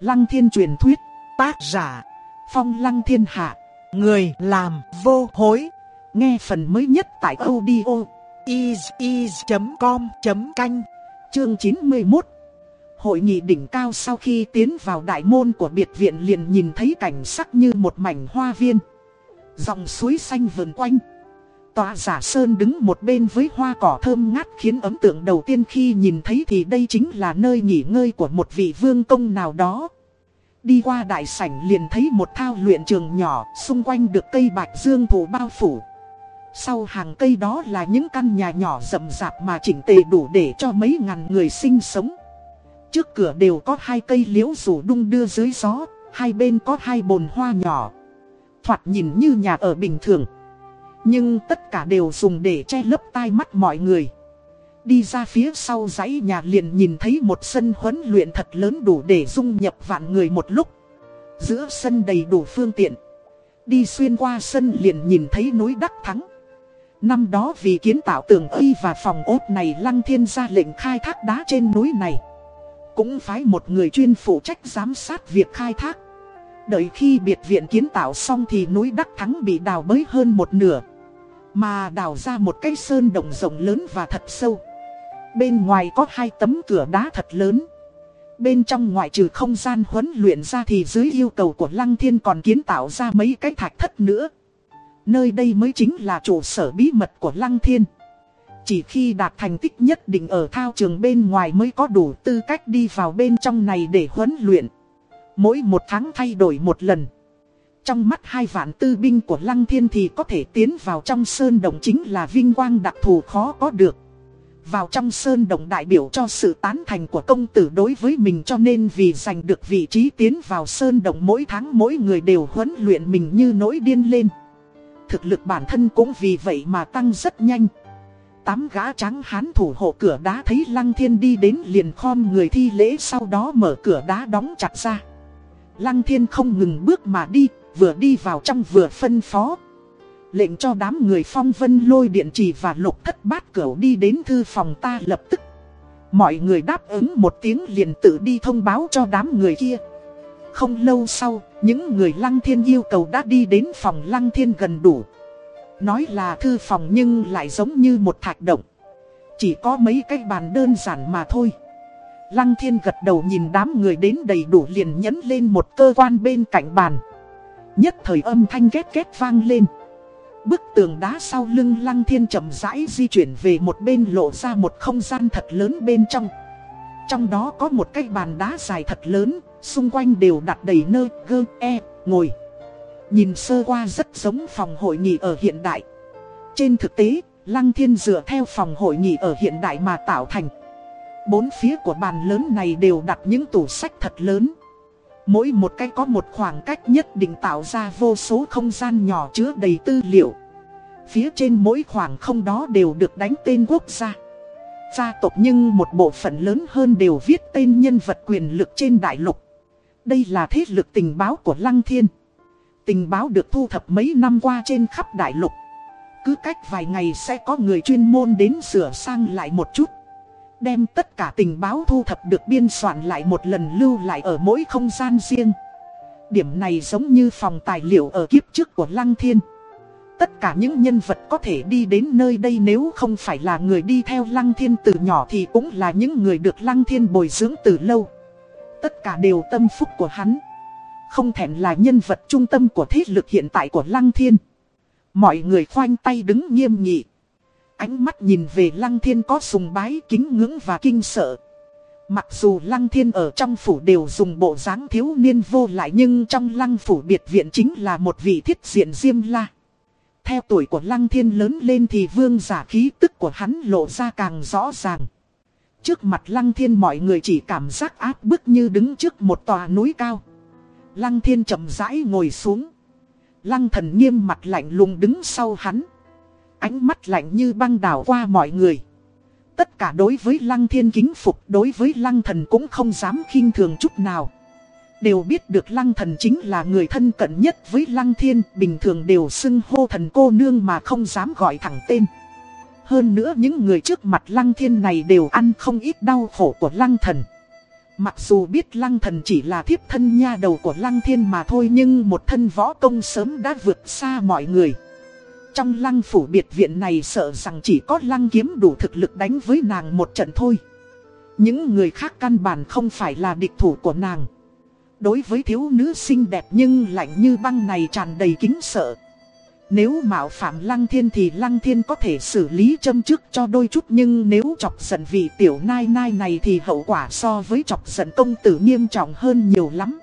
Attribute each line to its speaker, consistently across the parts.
Speaker 1: Lăng thiên truyền thuyết, tác giả, phong lăng thiên hạ, người làm vô hối. Nghe phần mới nhất tại audio is.com.canh, chương 91. Hội nghị đỉnh cao sau khi tiến vào đại môn của biệt viện liền nhìn thấy cảnh sắc như một mảnh hoa viên. Dòng suối xanh vườn quanh. Tòa giả sơn đứng một bên với hoa cỏ thơm ngát khiến ấn tượng đầu tiên khi nhìn thấy thì đây chính là nơi nghỉ ngơi của một vị vương công nào đó. Đi qua đại sảnh liền thấy một thao luyện trường nhỏ, xung quanh được cây bạch dương thủ bao phủ. Sau hàng cây đó là những căn nhà nhỏ rậm rạp mà chỉnh tề đủ để cho mấy ngàn người sinh sống. Trước cửa đều có hai cây liễu rủ đung đưa dưới gió, hai bên có hai bồn hoa nhỏ. Thoạt nhìn như nhà ở bình thường. Nhưng tất cả đều dùng để che lấp tai mắt mọi người. Đi ra phía sau dãy nhà liền nhìn thấy một sân huấn luyện thật lớn đủ để dung nhập vạn người một lúc. Giữa sân đầy đủ phương tiện. Đi xuyên qua sân liền nhìn thấy núi Đắc Thắng. Năm đó vì kiến tạo tường y và phòng ốt này Lăng Thiên ra lệnh khai thác đá trên núi này. Cũng phái một người chuyên phụ trách giám sát việc khai thác. Đợi khi biệt viện kiến tạo xong thì núi Đắc Thắng bị đào bới hơn một nửa. Mà đào ra một cái sơn động rộng lớn và thật sâu. Bên ngoài có hai tấm cửa đá thật lớn. Bên trong ngoại trừ không gian huấn luyện ra thì dưới yêu cầu của Lăng Thiên còn kiến tạo ra mấy cái thạch thất nữa. Nơi đây mới chính là trụ sở bí mật của Lăng Thiên. Chỉ khi đạt thành tích nhất định ở thao trường bên ngoài mới có đủ tư cách đi vào bên trong này để huấn luyện. Mỗi một tháng thay đổi một lần. Trong mắt hai vạn tư binh của Lăng Thiên thì có thể tiến vào trong sơn đồng chính là vinh quang đặc thù khó có được. Vào trong sơn đồng đại biểu cho sự tán thành của công tử đối với mình cho nên vì giành được vị trí tiến vào sơn đồng mỗi tháng mỗi người đều huấn luyện mình như nỗi điên lên. Thực lực bản thân cũng vì vậy mà tăng rất nhanh. Tám gã trắng hán thủ hộ cửa đá thấy Lăng Thiên đi đến liền khom người thi lễ sau đó mở cửa đá đóng chặt ra. Lăng Thiên không ngừng bước mà đi, vừa đi vào trong vừa phân phó. Lệnh cho đám người phong vân lôi điện trì và lục thất bát cửu đi đến thư phòng ta lập tức. Mọi người đáp ứng một tiếng liền tự đi thông báo cho đám người kia. Không lâu sau, những người lăng thiên yêu cầu đã đi đến phòng lăng thiên gần đủ. Nói là thư phòng nhưng lại giống như một thạch động. Chỉ có mấy cái bàn đơn giản mà thôi. Lăng thiên gật đầu nhìn đám người đến đầy đủ liền nhấn lên một cơ quan bên cạnh bàn. Nhất thời âm thanh két két vang lên. Bức tường đá sau lưng lăng thiên chậm rãi di chuyển về một bên lộ ra một không gian thật lớn bên trong. Trong đó có một cái bàn đá dài thật lớn, xung quanh đều đặt đầy nơ, gơ, e, ngồi. Nhìn sơ qua rất giống phòng hội nghị ở hiện đại. Trên thực tế, Lăng Thiên dựa theo phòng hội nghị ở hiện đại mà tạo thành. Bốn phía của bàn lớn này đều đặt những tủ sách thật lớn. Mỗi một cái có một khoảng cách nhất định tạo ra vô số không gian nhỏ chứa đầy tư liệu. Phía trên mỗi khoảng không đó đều được đánh tên quốc gia. Gia tộc nhưng một bộ phận lớn hơn đều viết tên nhân vật quyền lực trên đại lục. Đây là thế lực tình báo của Lăng Thiên. Tình báo được thu thập mấy năm qua trên khắp đại lục. Cứ cách vài ngày sẽ có người chuyên môn đến sửa sang lại một chút. Đem tất cả tình báo thu thập được biên soạn lại một lần lưu lại ở mỗi không gian riêng. Điểm này giống như phòng tài liệu ở kiếp trước của Lăng Thiên. Tất cả những nhân vật có thể đi đến nơi đây nếu không phải là người đi theo Lăng Thiên từ nhỏ thì cũng là những người được Lăng Thiên bồi dưỡng từ lâu. Tất cả đều tâm phúc của hắn. Không thèm là nhân vật trung tâm của thế lực hiện tại của Lăng Thiên. Mọi người khoanh tay đứng nghiêm nghị. Ánh mắt nhìn về Lăng Thiên có sùng bái, kính ngưỡng và kinh sợ. Mặc dù Lăng Thiên ở trong phủ đều dùng bộ dáng thiếu niên vô lại, nhưng trong Lăng phủ biệt viện chính là một vị thiết diện diêm la. Theo tuổi của Lăng Thiên lớn lên thì vương giả khí tức của hắn lộ ra càng rõ ràng. Trước mặt Lăng Thiên mọi người chỉ cảm giác áp bức như đứng trước một tòa núi cao. Lăng Thiên chậm rãi ngồi xuống. Lăng thần nghiêm mặt lạnh lùng đứng sau hắn. Ánh mắt lạnh như băng đảo qua mọi người. Tất cả đối với Lăng Thiên kính phục đối với Lăng thần cũng không dám khinh thường chút nào. Đều biết được Lăng thần chính là người thân cận nhất với Lăng Thiên, bình thường đều xưng hô thần cô nương mà không dám gọi thẳng tên. Hơn nữa những người trước mặt Lăng Thiên này đều ăn không ít đau khổ của Lăng thần. Mặc dù biết lăng thần chỉ là thiếp thân nha đầu của lăng thiên mà thôi nhưng một thân võ công sớm đã vượt xa mọi người. Trong lăng phủ biệt viện này sợ rằng chỉ có lăng kiếm đủ thực lực đánh với nàng một trận thôi. Những người khác căn bản không phải là địch thủ của nàng. Đối với thiếu nữ xinh đẹp nhưng lạnh như băng này tràn đầy kính sợ. Nếu mạo phạm lăng thiên thì lăng thiên có thể xử lý châm trước cho đôi chút nhưng nếu chọc giận vị tiểu nai nai này thì hậu quả so với chọc giận công tử nghiêm trọng hơn nhiều lắm.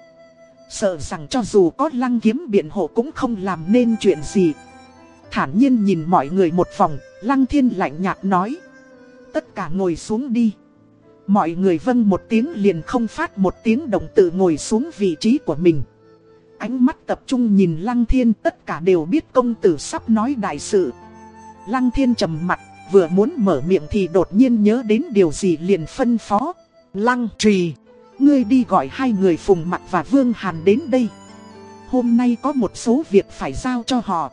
Speaker 1: Sợ rằng cho dù có lăng kiếm biện hộ cũng không làm nên chuyện gì. Thản nhiên nhìn mọi người một vòng, lăng thiên lạnh nhạt nói. Tất cả ngồi xuống đi. Mọi người vâng một tiếng liền không phát một tiếng động tự ngồi xuống vị trí của mình. Ánh mắt tập trung nhìn Lăng Thiên tất cả đều biết công tử sắp nói đại sự. Lăng Thiên trầm mặt, vừa muốn mở miệng thì đột nhiên nhớ đến điều gì liền phân phó. Lăng trì, ngươi đi gọi hai người Phùng Mặt và Vương Hàn đến đây. Hôm nay có một số việc phải giao cho họ.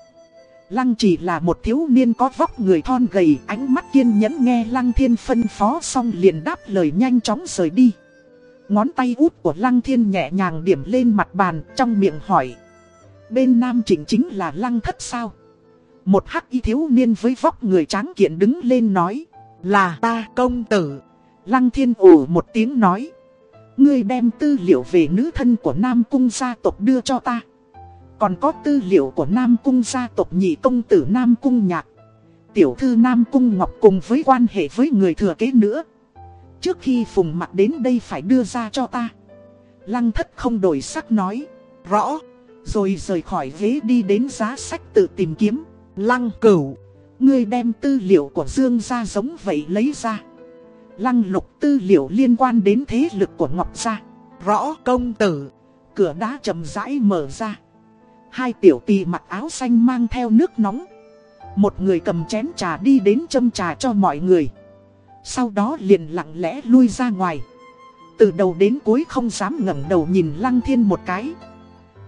Speaker 1: Lăng chỉ là một thiếu niên có vóc người thon gầy, ánh mắt kiên nhẫn nghe Lăng Thiên phân phó xong liền đáp lời nhanh chóng rời đi. Ngón tay út của Lăng Thiên nhẹ nhàng điểm lên mặt bàn trong miệng hỏi. Bên nam chỉnh chính là Lăng Thất sao? Một hắc y thiếu niên với vóc người tráng kiện đứng lên nói. Là ta công tử. Lăng Thiên ủ một tiếng nói. Ngươi đem tư liệu về nữ thân của Nam Cung gia tộc đưa cho ta. Còn có tư liệu của Nam Cung gia tộc nhị công tử Nam Cung Nhạc. Tiểu thư Nam Cung Ngọc cùng với quan hệ với người thừa kế nữa. Trước khi Phùng mặt đến đây phải đưa ra cho ta. Lăng thất không đổi sắc nói. Rõ. Rồi rời khỏi ghế đi đến giá sách tự tìm kiếm. Lăng cửu. Ngươi đem tư liệu của Dương gia giống vậy lấy ra. Lăng lục tư liệu liên quan đến thế lực của Ngọc gia. Rõ công tử. Cửa đá chậm rãi mở ra. Hai tiểu tỳ mặc áo xanh mang theo nước nóng. Một người cầm chén trà đi đến châm trà cho mọi người. Sau đó liền lặng lẽ lui ra ngoài. Từ đầu đến cuối không dám ngẩng đầu nhìn Lăng Thiên một cái.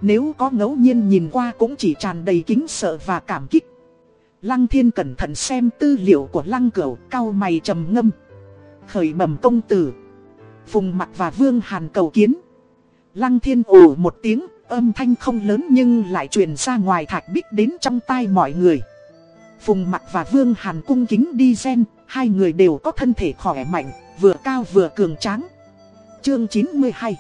Speaker 1: Nếu có ngẫu nhiên nhìn qua cũng chỉ tràn đầy kính sợ và cảm kích. Lăng Thiên cẩn thận xem tư liệu của Lăng Cửu, cao mày trầm ngâm. Khởi bẩm công tử. Phùng mặt và Vương Hàn cầu kiến. Lăng Thiên ồ một tiếng, âm thanh không lớn nhưng lại truyền ra ngoài thạch bích đến trong tai mọi người. Phùng mặt và Vương Hàn cung kính đi gen, hai người đều có thân thể khỏe mạnh, vừa cao vừa cường tráng. Chương 92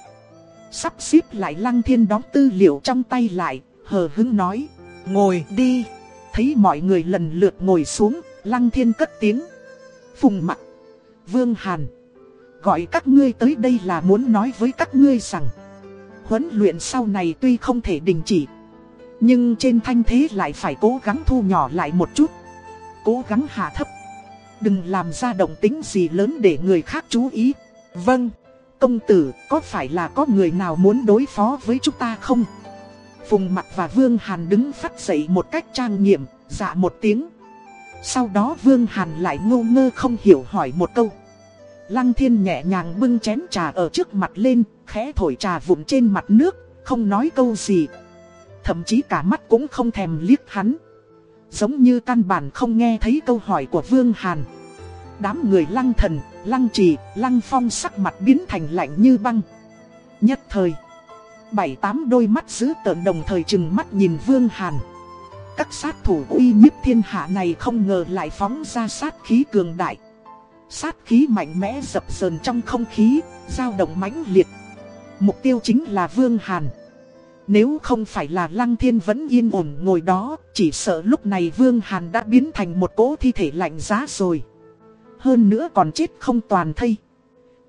Speaker 1: Sắp xếp lại Lăng Thiên đóng tư liệu trong tay lại, hờ hứng nói, ngồi đi. Thấy mọi người lần lượt ngồi xuống, Lăng Thiên cất tiếng. Phùng mặt, Vương Hàn, gọi các ngươi tới đây là muốn nói với các ngươi rằng, huấn luyện sau này tuy không thể đình chỉ, nhưng trên thanh thế lại phải cố gắng thu nhỏ lại một chút Cố gắng hạ thấp. Đừng làm ra động tính gì lớn để người khác chú ý. Vâng Công tử có phải là có người nào muốn đối phó với chúng ta không? Phùng mặt và Vương Hàn đứng phát dậy một cách trang nghiệm Dạ một tiếng. Sau đó Vương Hàn lại ngô ngơ không hiểu hỏi một câu. Lăng thiên nhẹ nhàng bưng chén trà ở trước mặt lên Khẽ thổi trà vụn trên mặt nước Không nói câu gì. Thậm chí cả mắt cũng không thèm liếc hắn. Giống như căn bản không nghe thấy câu hỏi của Vương Hàn. Đám người lăng thần, lăng trì, lăng phong sắc mặt biến thành lạnh như băng. Nhất thời Bảy tám đôi mắt giữ tợn đồng thời chừng mắt nhìn Vương Hàn. Các sát thủ uy nhiếp thiên hạ này không ngờ lại phóng ra sát khí cường đại. Sát khí mạnh mẽ dập sờn trong không khí, dao động mãnh liệt Mục tiêu chính là Vương Hàn nếu không phải là Lăng Thiên vẫn yên ổn ngồi đó, chỉ sợ lúc này Vương Hàn đã biến thành một cỗ thi thể lạnh giá rồi. Hơn nữa còn chết không toàn thây.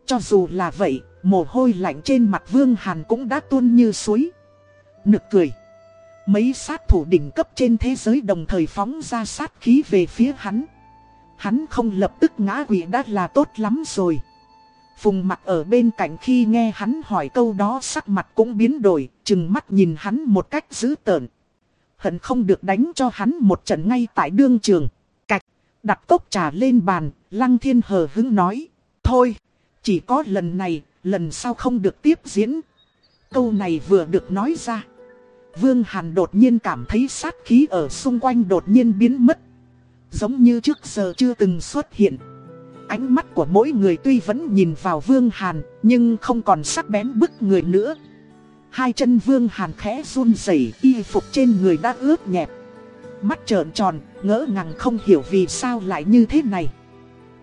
Speaker 1: Cho dù là vậy, mồ hôi lạnh trên mặt Vương Hàn cũng đã tuôn như suối. Nực cười. Mấy sát thủ đỉnh cấp trên thế giới đồng thời phóng ra sát khí về phía hắn. Hắn không lập tức ngã quỷ đã là tốt lắm rồi. Phùng mặt ở bên cạnh khi nghe hắn hỏi câu đó sắc mặt cũng biến đổi, chừng mắt nhìn hắn một cách dữ tợn. Hận không được đánh cho hắn một trận ngay tại đương trường. Cạch, đặt cốc trà lên bàn, lăng thiên hờ hứng nói. Thôi, chỉ có lần này, lần sau không được tiếp diễn. Câu này vừa được nói ra. Vương Hàn đột nhiên cảm thấy sát khí ở xung quanh đột nhiên biến mất. Giống như trước giờ chưa từng xuất hiện. Ánh mắt của mỗi người tuy vẫn nhìn vào Vương Hàn, nhưng không còn sắc bén bức người nữa. Hai chân Vương Hàn khẽ run rẩy, y phục trên người đã ướt nhẹp. Mắt trợn tròn, ngỡ ngàng không hiểu vì sao lại như thế này.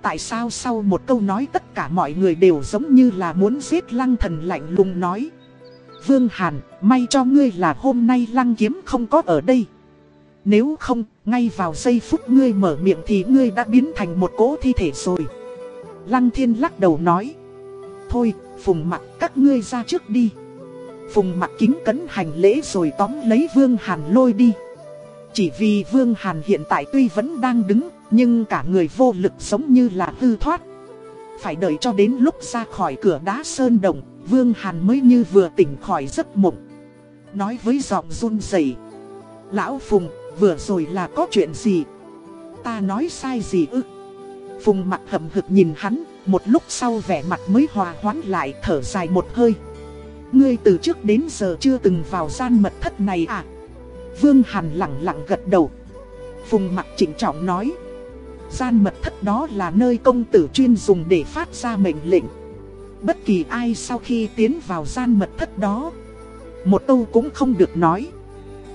Speaker 1: Tại sao sau một câu nói tất cả mọi người đều giống như là muốn giết lăng thần lạnh lùng nói. Vương Hàn, may cho ngươi là hôm nay lăng kiếm không có ở đây. Nếu không, ngay vào giây phút ngươi mở miệng thì ngươi đã biến thành một cỗ thi thể rồi. Lăng thiên lắc đầu nói. Thôi, phùng mặt các ngươi ra trước đi. Phùng mặt kính cấn hành lễ rồi tóm lấy Vương Hàn lôi đi. Chỉ vì Vương Hàn hiện tại tuy vẫn đang đứng, nhưng cả người vô lực giống như là hư thoát. Phải đợi cho đến lúc ra khỏi cửa đá sơn đồng, Vương Hàn mới như vừa tỉnh khỏi giấc mộng. Nói với giọng run rẩy Lão Phùng, vừa rồi là có chuyện gì? Ta nói sai gì ư? Phùng mặt hậm hực nhìn hắn, một lúc sau vẻ mặt mới hòa hoãn lại thở dài một hơi. Ngươi từ trước đến giờ chưa từng vào gian mật thất này à? Vương Hàn lặng lặng gật đầu. Phùng mặt chỉnh trọng nói. Gian mật thất đó là nơi công tử chuyên dùng để phát ra mệnh lệnh. Bất kỳ ai sau khi tiến vào gian mật thất đó, một câu cũng không được nói.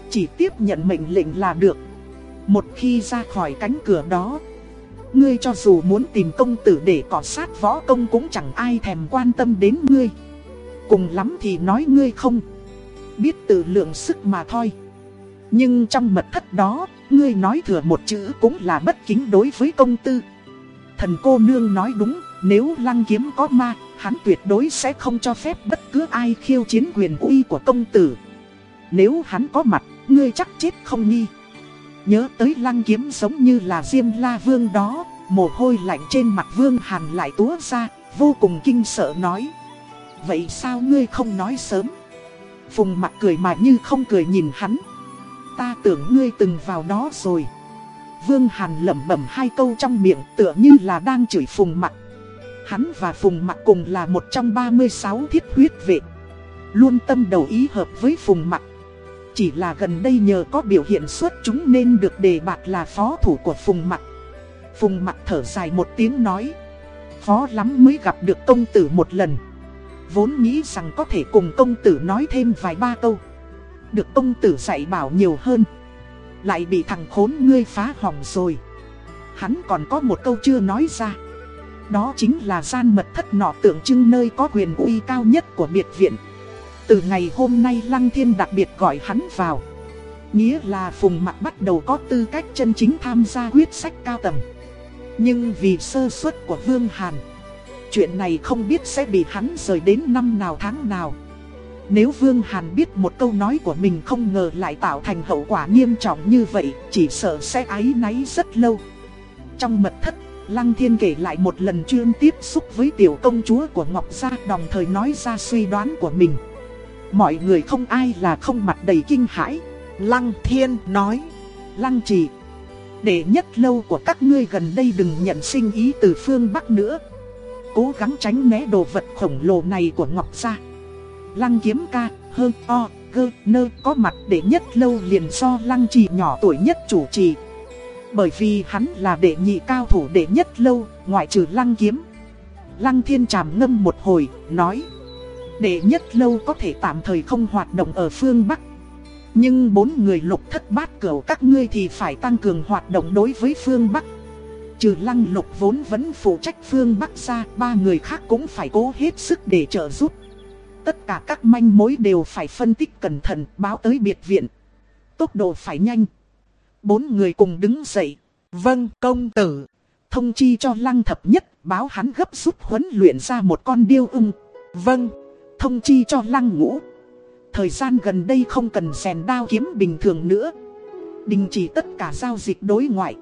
Speaker 1: Chỉ tiếp nhận mệnh lệnh là được. Một khi ra khỏi cánh cửa đó, ngươi cho dù muốn tìm công tử để cọ sát võ công cũng chẳng ai thèm quan tâm đến ngươi. Cùng lắm thì nói ngươi không. Biết tự lượng sức mà thôi. Nhưng trong mật thất đó, ngươi nói thừa một chữ cũng là bất kính đối với công tư. Thần cô nương nói đúng, nếu lăng kiếm có ma, hắn tuyệt đối sẽ không cho phép bất cứ ai khiêu chiến quyền uy của công tử. Nếu hắn có mặt, ngươi chắc chết không nghi. Nhớ tới lăng kiếm giống như là Diêm La Vương đó, mồ hôi lạnh trên mặt Vương Hàn lại túa ra, vô cùng kinh sợ nói. Vậy sao ngươi không nói sớm? Phùng mặt cười mà như không cười nhìn hắn. Ta tưởng ngươi từng vào đó rồi. Vương Hàn lẩm bẩm hai câu trong miệng tựa như là đang chửi Phùng mặt. Hắn và Phùng mặt cùng là một trong 36 thiết huyết vệ. Luôn tâm đầu ý hợp với Phùng mặt. Chỉ là gần đây nhờ có biểu hiện xuất chúng nên được đề bạt là phó thủ của Phùng Mặc. Phùng Mặc thở dài một tiếng nói. Khó lắm mới gặp được công tử một lần. Vốn nghĩ rằng có thể cùng công tử nói thêm vài ba câu. Được công tử dạy bảo nhiều hơn. Lại bị thằng khốn ngươi phá hỏng rồi. Hắn còn có một câu chưa nói ra. Đó chính là gian mật thất nọ tượng trưng nơi có quyền uy cao nhất của biệt viện. Từ ngày hôm nay Lăng Thiên đặc biệt gọi hắn vào. Nghĩa là Phùng Mặc bắt đầu có tư cách chân chính tham gia quyết sách cao tầng. Nhưng vì sơ suất của Vương Hàn, chuyện này không biết sẽ bị hắn rời đến năm nào tháng nào. Nếu Vương Hàn biết một câu nói của mình không ngờ lại tạo thành hậu quả nghiêm trọng như vậy, chỉ sợ sẽ áy náy rất lâu. Trong mật thất, Lăng Thiên kể lại một lần chuyên tiếp xúc với tiểu công chúa của Ngọc Gia đồng thời nói ra suy đoán của mình. Mọi người không ai là không mặt đầy kinh hãi. Lăng Thiên nói, Lăng Trì, để nhất lâu của các ngươi gần đây đừng nhận sinh ý từ phương Bắc nữa. Cố gắng tránh né đồ vật khổng lồ này của Ngọc Gia. Lăng kiếm ca, hơn o, gơ, nơ có mặt để nhất lâu liền do lăng trì nhỏ tuổi nhất chủ trì. Bởi vì hắn là đệ nhị cao thủ đệ nhất lâu, ngoại trừ lăng kiếm. Lăng thiên tràm ngâm một hồi, nói. Đệ nhất lâu có thể tạm thời không hoạt động ở phương Bắc. Nhưng bốn người lục thất bát cửu các ngươi thì phải tăng cường hoạt động đối với phương Bắc. Trừ lăng lục vốn vẫn phụ trách phương Bắc ra, ba người khác cũng phải cố hết sức để trợ giúp. Tất cả các manh mối đều phải phân tích cẩn thận báo tới biệt viện. Tốc độ phải nhanh. Bốn người cùng đứng dậy. Vâng công tử. Thông chi cho lăng thập nhất báo hắn gấp rút huấn luyện ra một con điêu ưng. Vâng. Thông chi cho lăng ngũ. Thời gian gần đây không cần rèn đao kiếm bình thường nữa. Đình chỉ tất cả giao dịch đối ngoại.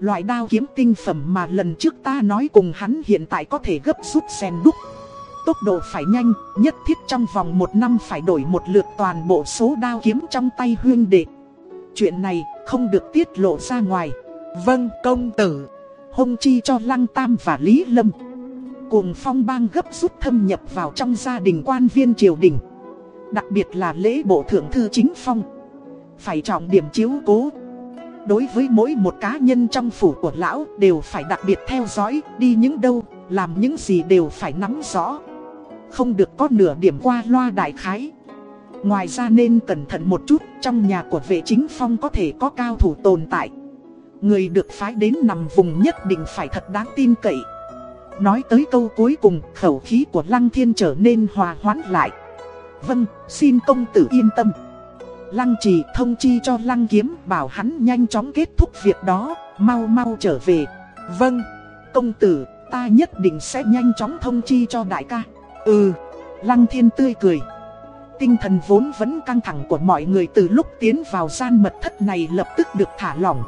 Speaker 1: Loại đao kiếm tinh phẩm mà lần trước ta nói cùng hắn hiện tại có thể gấp rút rèn đúc. Tốc độ phải nhanh, nhất thiết trong vòng một năm phải đổi một lượt toàn bộ số đao kiếm trong tay huyên đệ. Chuyện này không được tiết lộ ra ngoài. Vâng công tử, hông chi cho Lăng Tam và Lý Lâm. Cuồng phong bang gấp rút thâm nhập vào trong gia đình quan viên triều đình. Đặc biệt là lễ bộ thượng thư chính phong. Phải trọng điểm chiếu cố. Đối với mỗi một cá nhân trong phủ của lão đều phải đặc biệt theo dõi Đi những đâu, làm những gì đều phải nắm rõ Không được có nửa điểm qua loa đại khái Ngoài ra nên cẩn thận một chút Trong nhà của vệ chính phong có thể có cao thủ tồn tại Người được phái đến nằm vùng nhất định phải thật đáng tin cậy Nói tới câu cuối cùng khẩu khí của Lăng Thiên trở nên hòa hoãn lại. Vâng, xin công tử yên tâm. Lăng trì thông chi cho Lăng kiếm bảo hắn nhanh chóng kết thúc việc đó, mau mau trở về. Vâng, công tử, ta nhất định sẽ nhanh chóng thông chi cho đại ca. Ừ, Lăng thiên tươi cười. Tinh thần vốn vẫn căng thẳng của mọi người từ lúc tiến vào gian mật thất này lập tức được thả lỏng.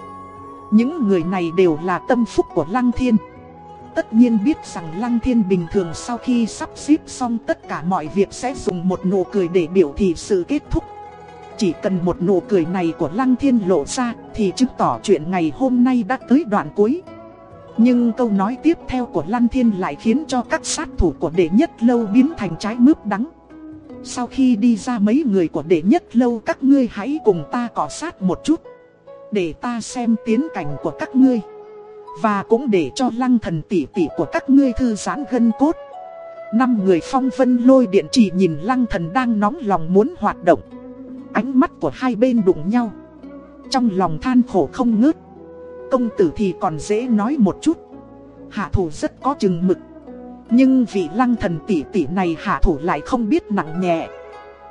Speaker 1: Những người này đều là tâm phúc của Lăng Thiên. Tất nhiên biết rằng Lăng Thiên bình thường sau khi sắp xếp xong tất cả mọi việc sẽ dùng một nụ cười để biểu thị sự kết thúc. Chỉ cần một nụ cười này của Lăng Thiên lộ ra thì chứng tỏ chuyện ngày hôm nay đã tới đoạn cuối. Nhưng câu nói tiếp theo của Lăng Thiên lại khiến cho các sát thủ của đệ nhất lâu biến thành trái mướp đắng. Sau khi đi ra mấy người của đệ nhất lâu, các ngươi hãy cùng ta cọ sát một chút. Để ta xem tiến cảnh của các ngươi. Và cũng để cho lăng thần tỉ tỉ của các ngươi thư giãn gân cốt. Năm người phong vân lôi điện chỉ nhìn lăng thần đang nóng lòng muốn hoạt động. Ánh mắt của hai bên đụng nhau. Trong lòng than khổ không ngớt. Công tử thì còn dễ nói một chút. Hạ thủ rất có chừng mực. Nhưng vị lăng thần tỷ tỷ này hạ thủ lại không biết nặng nhẹ.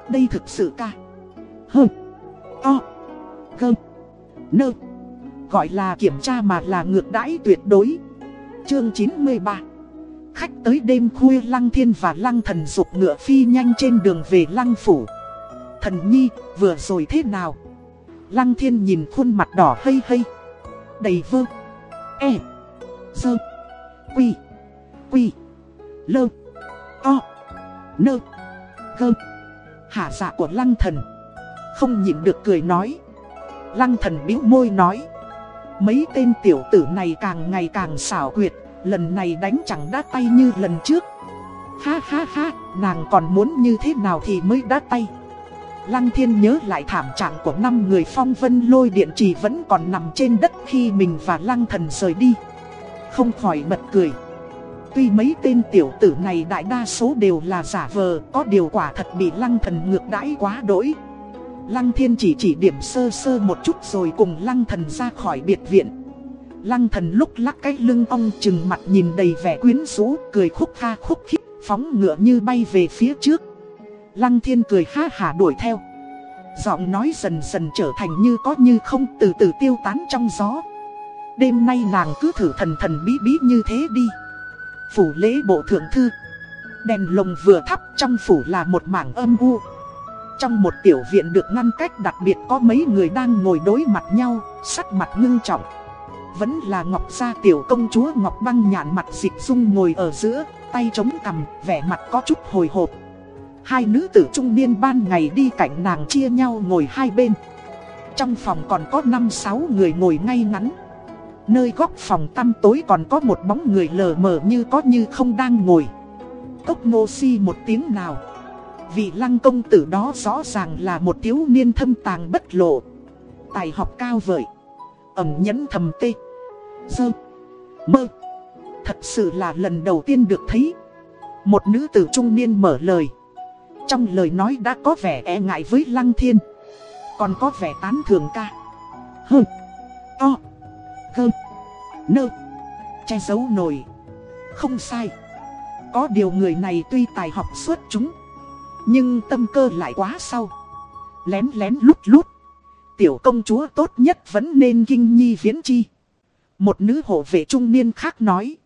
Speaker 1: Đây thực sự ca. Hơ. O. Gơ. Nơ. Gọi là kiểm tra mà là ngược đãi tuyệt đối. Chương 93 Khách tới đêm khuya lăng thiên và lăng thần dục ngựa phi nhanh trên đường về lăng phủ. Thần nhi, vừa rồi thế nào? Lăng thiên nhìn khuôn mặt đỏ hây hây. Đầy vơ. E. Dơ. Quy. Quy. Lơ. To Nơ. Gơ. Hạ dạ của lăng thần. Không nhịn được cười nói. Lăng thần bĩu môi nói. Mấy tên tiểu tử này càng ngày càng xảo quyệt Lần này đánh chẳng đá tay như lần trước. Ha ha ha Nàng còn muốn như thế nào thì mới đá tay. Lăng thiên nhớ lại thảm trạng của năm người phong vân lôi điện trì vẫn còn nằm trên đất khi mình và lăng thần rời đi. Không khỏi bật cười. Tuy mấy tên tiểu tử này đại đa số đều là giả vờ, có điều quả thật bị lăng thần ngược đãi quá đỗi. Lăng thiên chỉ chỉ điểm sơ sơ một chút rồi cùng lăng thần ra khỏi biệt viện. Lăng thần lúc lắc cái lưng ông chừng mặt nhìn đầy vẻ quyến rũ, cười khúc ha khúc khích, phóng ngựa như bay về phía trước. Lăng thiên cười ha hả đuổi theo. Giọng nói dần dần trở thành như có như không từ từ tiêu tán trong gió. Đêm nay nàng cứ thử thần thần bí bí như thế đi phủ lễ bộ thượng thư. Đèn lồng vừa thắp trong phủ là một mảng âm u. Trong một tiểu viện được ngăn cách đặc biệt có mấy người đang ngồi đối mặt nhau, sắc mặt ngưng trọng. Vẫn là Ngọc Gia tiểu công chúa Ngọc Băng nhạn mặt dịch dung ngồi ở giữa, tay chống cằm, vẻ mặt có chút hồi hộp. Hai nữ tử trung niên ban ngày đi cạnh nàng chia nhau ngồi hai bên. Trong phòng còn có 5-6 người ngồi ngay ngắn. Nơi góc phòng tăm tối còn có một bóng người lờ mờ như có như không đang ngồi Cốc ngô si một tiếng nào Vị lăng công tử đó rõ ràng là một thiếu niên thâm tàng bất lộ. Tài học cao vời. Ẩm nhẫn thầm tê. Dơ. Mơ. Thật sự là lần đầu tiên được thấy. Một nữ tử trung niên mở lời. Trong lời nói đã có vẻ e ngại với lăng thiên. Còn có vẻ tán thường ca. Hơ. To. Gơ. Nơ. Che giấu nổi. Không sai. Có điều người này tuy tài học xuất chúng nhưng tâm cơ lại quá sâu Lén lén lút lút. Tiểu công chúa tốt nhất vẫn nên kinh nhi viễn chi. Một nữ hộ vệ trung niên khác nói.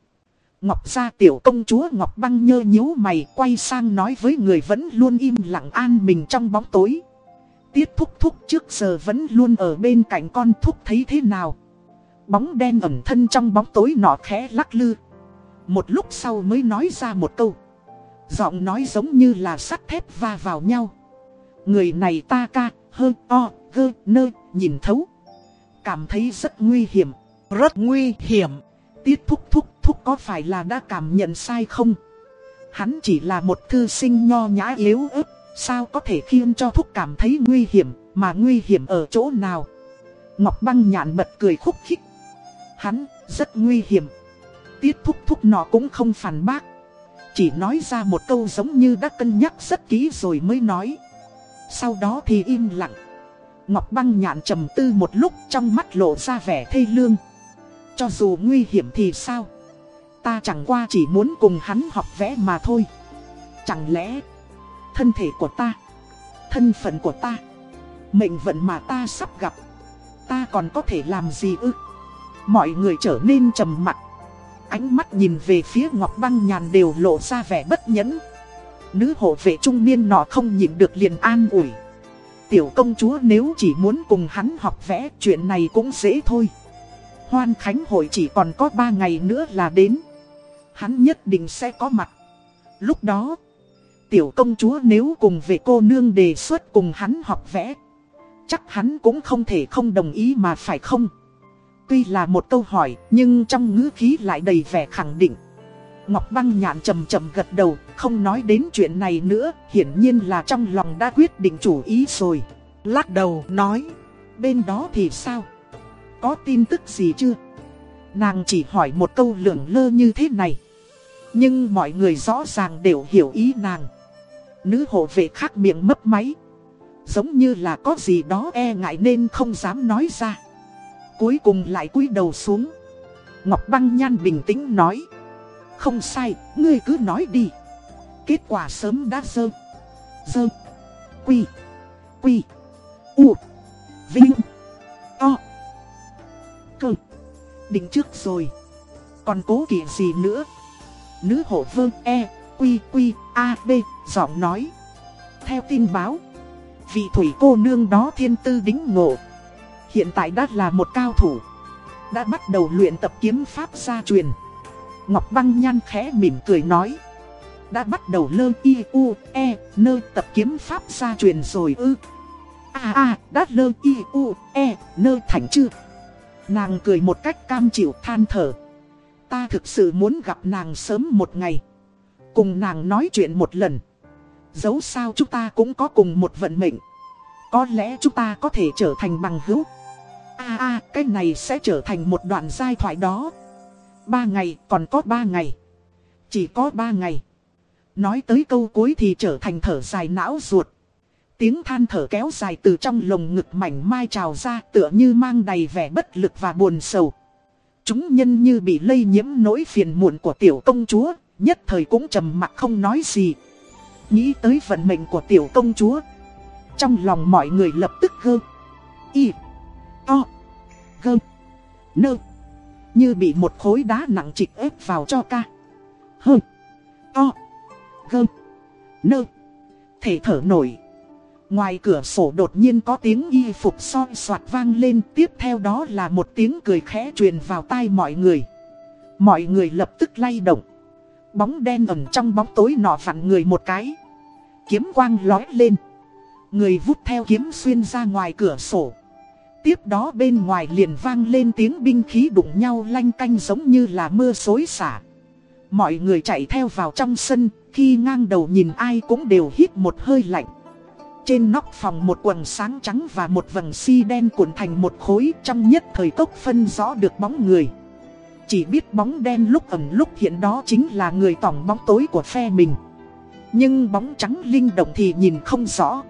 Speaker 1: Ngọc gia tiểu công chúa Ngọc băng nhơ nhíu mày quay sang nói với người vẫn luôn im lặng an mình trong bóng tối. Tiết thúc thúc trước giờ vẫn luôn ở bên cạnh con thúc thấy thế nào? Bóng đen ẩn thân trong bóng tối nọ khẽ lắc lư. Một lúc sau mới nói ra một câu. Giọng nói giống như là sắt thép va vào nhau Người này ta ca, hơ, o, gơ, nơ, nhìn thấu Cảm thấy rất nguy hiểm Rất nguy hiểm Tiết thúc thúc thúc có phải là đã cảm nhận sai không? Hắn chỉ là một thư sinh nho nhã yếu ớt Sao có thể khiến cho thúc cảm thấy nguy hiểm Mà nguy hiểm ở chỗ nào? Ngọc băng nhạn bật cười khúc khích. Hắn, rất nguy hiểm. Tiết thúc thúc nọ cũng không phản bác. Chỉ nói ra một câu giống như đã cân nhắc rất kỹ rồi mới nói. Sau đó thì im lặng. Ngọc băng nhạn trầm tư một lúc trong mắt lộ ra vẻ thê lương. Cho dù nguy hiểm thì sao? Ta chẳng qua chỉ muốn cùng hắn học vẽ mà thôi. Chẳng lẽ thân thể của ta, thân phận của ta, mệnh vận mà ta sắp gặp, ta còn có thể làm gì ư? Mọi người trở nên trầm mặc. Ánh mắt nhìn về phía Ngọc Băng Nhàn đều lộ ra vẻ bất nhẫn. Nữ hộ vệ trung niên nọ không nhịn được liền an ủi. Tiểu công chúa nếu chỉ muốn cùng hắn học vẽ chuyện này cũng dễ thôi. Hoan Khánh hội chỉ còn có 3 ngày nữa là đến. Hắn nhất định sẽ có mặt. Lúc đó, tiểu công chúa nếu cùng về cô nương đề xuất cùng hắn học vẽ. Chắc hắn cũng không thể không đồng ý mà phải không? Tuy là một câu hỏi, nhưng trong ngữ khí lại đầy vẻ khẳng định. Ngọc Băng nhạn chầm chầm gật đầu, không nói đến chuyện này nữa, hiển nhiên là trong lòng đã quyết định chủ ý rồi. Lắc đầu nói, bên đó thì sao? Có tin tức gì chưa? Nàng chỉ hỏi một câu lưỡng lơ như thế này. Nhưng mọi người rõ ràng đều hiểu ý nàng. Nữ hộ vệ khác miệng mấp máy. Giống như là có gì đó e ngại nên không dám nói ra. Cuối cùng lại cúi đầu xuống. Ngọc Băng Nhan bình tĩnh nói. Không sai, ngươi cứ nói đi. Kết quả sớm đã dơ. Dơ. Quy. Quy. U. Vinh. To. Cơ. Định trước rồi. Còn cố kỵ gì nữa? Nữ hộ vương E. Quy. Quy. A. B. Giọng nói. Theo tin báo. Vị thủy cô nương đó thiên tư đính ngộ. Hiện tại đã là một cao thủ. Đã bắt đầu luyện tập kiếm pháp gia truyền. Ngọc Băng Nhan khẽ mỉm cười nói. Đã bắt đầu lơ y u e nơ tập kiếm pháp gia truyền rồi ư. À à, đã lơ y u e nơ thành chưa? Nàng cười một cách cam chịu than thở. Ta thực sự muốn gặp nàng sớm một ngày. Cùng nàng nói chuyện một lần. Dẫu sao chúng ta cũng có cùng một vận mệnh. Có lẽ chúng ta có thể trở thành bằng hữu a a cái này sẽ trở thành một đoạn giai thoại đó. Ba ngày, còn có ba ngày. Chỉ có ba ngày. Nói tới câu cuối thì trở thành thở dài não ruột. Tiếng than thở kéo dài từ trong lồng ngực mảnh mai trào ra tựa như mang đầy vẻ bất lực và buồn sầu. Chúng nhân như bị lây nhiễm nỗi phiền muộn của tiểu công chúa, nhất thời cũng trầm mặc không nói gì. Nghĩ tới vận mệnh của tiểu công chúa. Trong lòng mọi người lập tức gơ. Y o, Gơ. Nơ. Như bị một khối đá nặng trịch ép vào cho ca. Hơ. o, Gơ. Nơ. Thể thở nổi. Ngoài cửa sổ đột nhiên có tiếng y phục soi soạt vang lên Tiếp theo đó là một tiếng cười khẽ truyền vào tai mọi người Mọi người lập tức lay động Bóng đen ẩn trong bóng tối nọ vặn người một cái Kiếm quang lói lên Người vút theo kiếm xuyên ra ngoài cửa sổ Tiếp đó bên ngoài liền vang lên tiếng binh khí đụng nhau lanh canh giống như là mưa xối xả Mọi người chạy theo vào trong sân, Khi ngang đầu nhìn ai cũng đều hít một hơi lạnh trên nóc phòng một quần sáng trắng và một vầng xi đen cuộn thành một khối, trong nhất thời tốc phân rõ được bóng người. Chỉ biết bóng đen lúc ẩn lúc hiện đó chính là người tỏng bóng tối của phe mình. Nhưng bóng trắng linh động thì nhìn không rõ.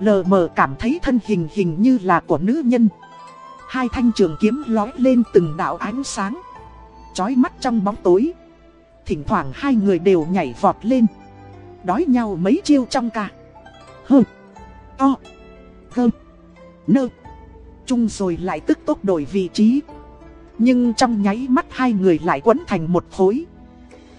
Speaker 1: Lờ mờ cảm thấy thân hình hình như là của nữ nhân. Hai thanh trường kiếm lói lên từng đạo ánh sáng. Chói mắt trong bóng tối. Thỉnh thoảng hai người đều nhảy vọt lên. Đói nhau mấy chiêu trong cả. Hơ to, gơ, nơ. Chung rồi lại tức tốc đổi vị trí. Nhưng trong nháy mắt hai người lại quấn thành một khối.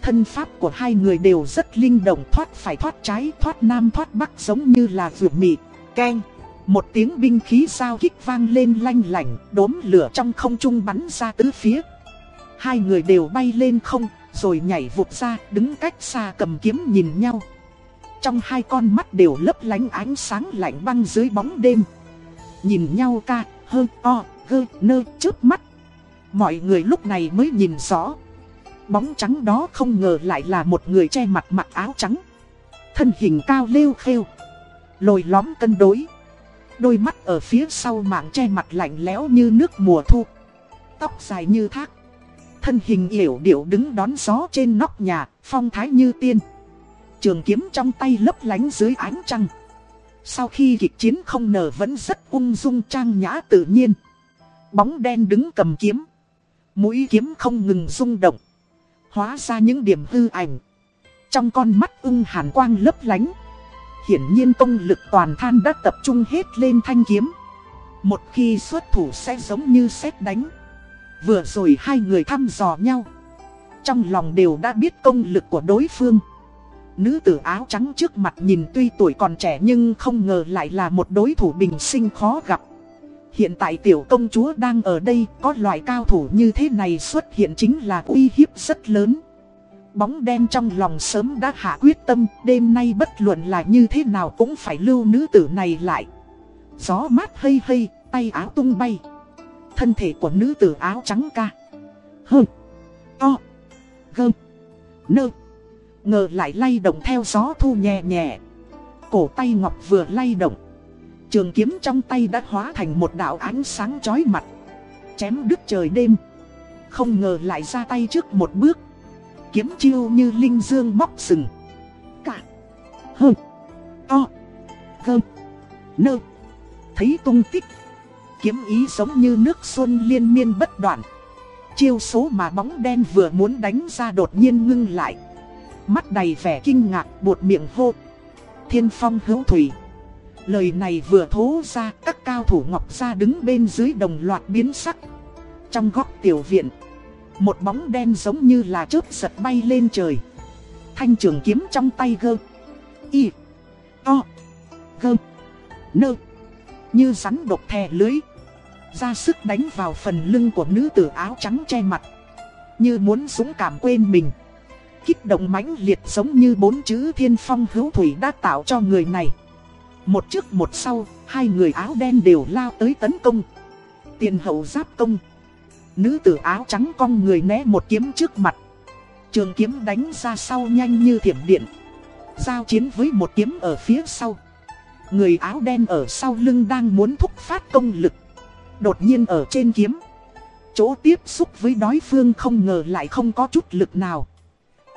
Speaker 1: Thân pháp của hai người đều rất linh động thoát phải thoát trái thoát nam thoát bắc giống như là vượt mị, keng. Một tiếng binh khí sao kích vang lên lanh lảnh, đốm lửa trong không trung bắn ra tứ phía. Hai người đều bay lên không, rồi nhảy vụt ra, đứng cách xa cầm kiếm nhìn nhau. Trong hai con mắt đều lấp lánh ánh sáng lạnh băng dưới bóng đêm Nhìn nhau ca, hơ, o, gơ, nơ, trước mắt Mọi người lúc này mới nhìn rõ Bóng trắng đó không ngờ lại là một người che mặt mặc áo trắng. Thân hình cao lêu khêu. Lồi lõm cân đối. Đôi mắt ở phía sau mạng che mặt lạnh lẽo như nước mùa thu. Tóc dài như thác. Thân hình yểu điệu đứng đón gió trên nóc nhà, Phong thái như tiên. Trường kiếm trong tay lấp lánh dưới ánh trăng. Sau khi kịch chiến không nở vẫn rất ung dung trang nhã tự nhiên. Bóng đen đứng cầm kiếm. Mũi kiếm không ngừng rung động. Hóa ra những điểm hư ảnh. Trong con mắt ưng hàn quang lấp lánh, Hiển nhiên công lực toàn than đã tập trung hết lên thanh kiếm. Một khi xuất thủ sẽ giống như xét đánh. Vừa rồi hai người thăm dò nhau, Trong lòng đều đã biết công lực của đối phương. Nữ tử áo trắng trước mặt nhìn tuy tuổi còn trẻ nhưng không ngờ lại là một đối thủ bình sinh khó gặp. Hiện tại tiểu công chúa đang ở đây có loại cao thủ như thế này xuất hiện chính là uy hiếp rất lớn. Bóng đen trong lòng sớm đã hạ quyết tâm Đêm nay bất luận là như thế nào cũng phải lưu nữ tử này lại. Gió mát hây hây, tay áo tung bay. Thân thể của nữ tử áo trắng ca. Hơ To Gơ Nơ. Ngờ lại lay động theo gió thu nhẹ nhẹ. Cổ tay ngọc vừa lay động. Trường kiếm trong tay đã hóa thành một đạo ánh sáng chói mặt, Chém đứt trời đêm. Không ngờ lại ra tay trước một bước. Kiếm chiêu như linh dương móc sừng. Cả Hơ. To. Gơ. Nơ. Thấy tung tích. Kiếm ý giống như nước xuân liên miên bất đoạn. Chiêu số mà bóng đen vừa muốn đánh ra đột nhiên ngưng lại. Mắt đầy vẻ kinh ngạc buột miệng hô. Thiên phong hữu thủy. Lời này vừa thố ra các cao thủ ngọc ra đứng bên dưới đồng loạt biến sắc. Trong góc tiểu viện Một bóng đen giống như là chớp giật bay lên trời. Thanh trường kiếm trong tay gơ Y o, Gơ Nơ. Như rắn độc thè lưới ra sức đánh vào phần lưng của nữ tử áo trắng che mặt. Như muốn dũng cảm quên mình. Kích động mãnh liệt giống như bốn chữ thiên phong hữu thủy đã tạo cho người này. Một trước một sau, hai người áo đen đều lao tới tấn công. Tiền hậu giáp công. Nữ tử áo trắng cong người né một kiếm trước mặt. Trường kiếm đánh ra sau nhanh như thiểm điện. Giao chiến với một kiếm ở phía sau. Người áo đen ở sau lưng đang muốn thúc phát công lực. Đột nhiên ở trên kiếm. Chỗ tiếp xúc với đối phương không ngờ lại không có chút lực nào.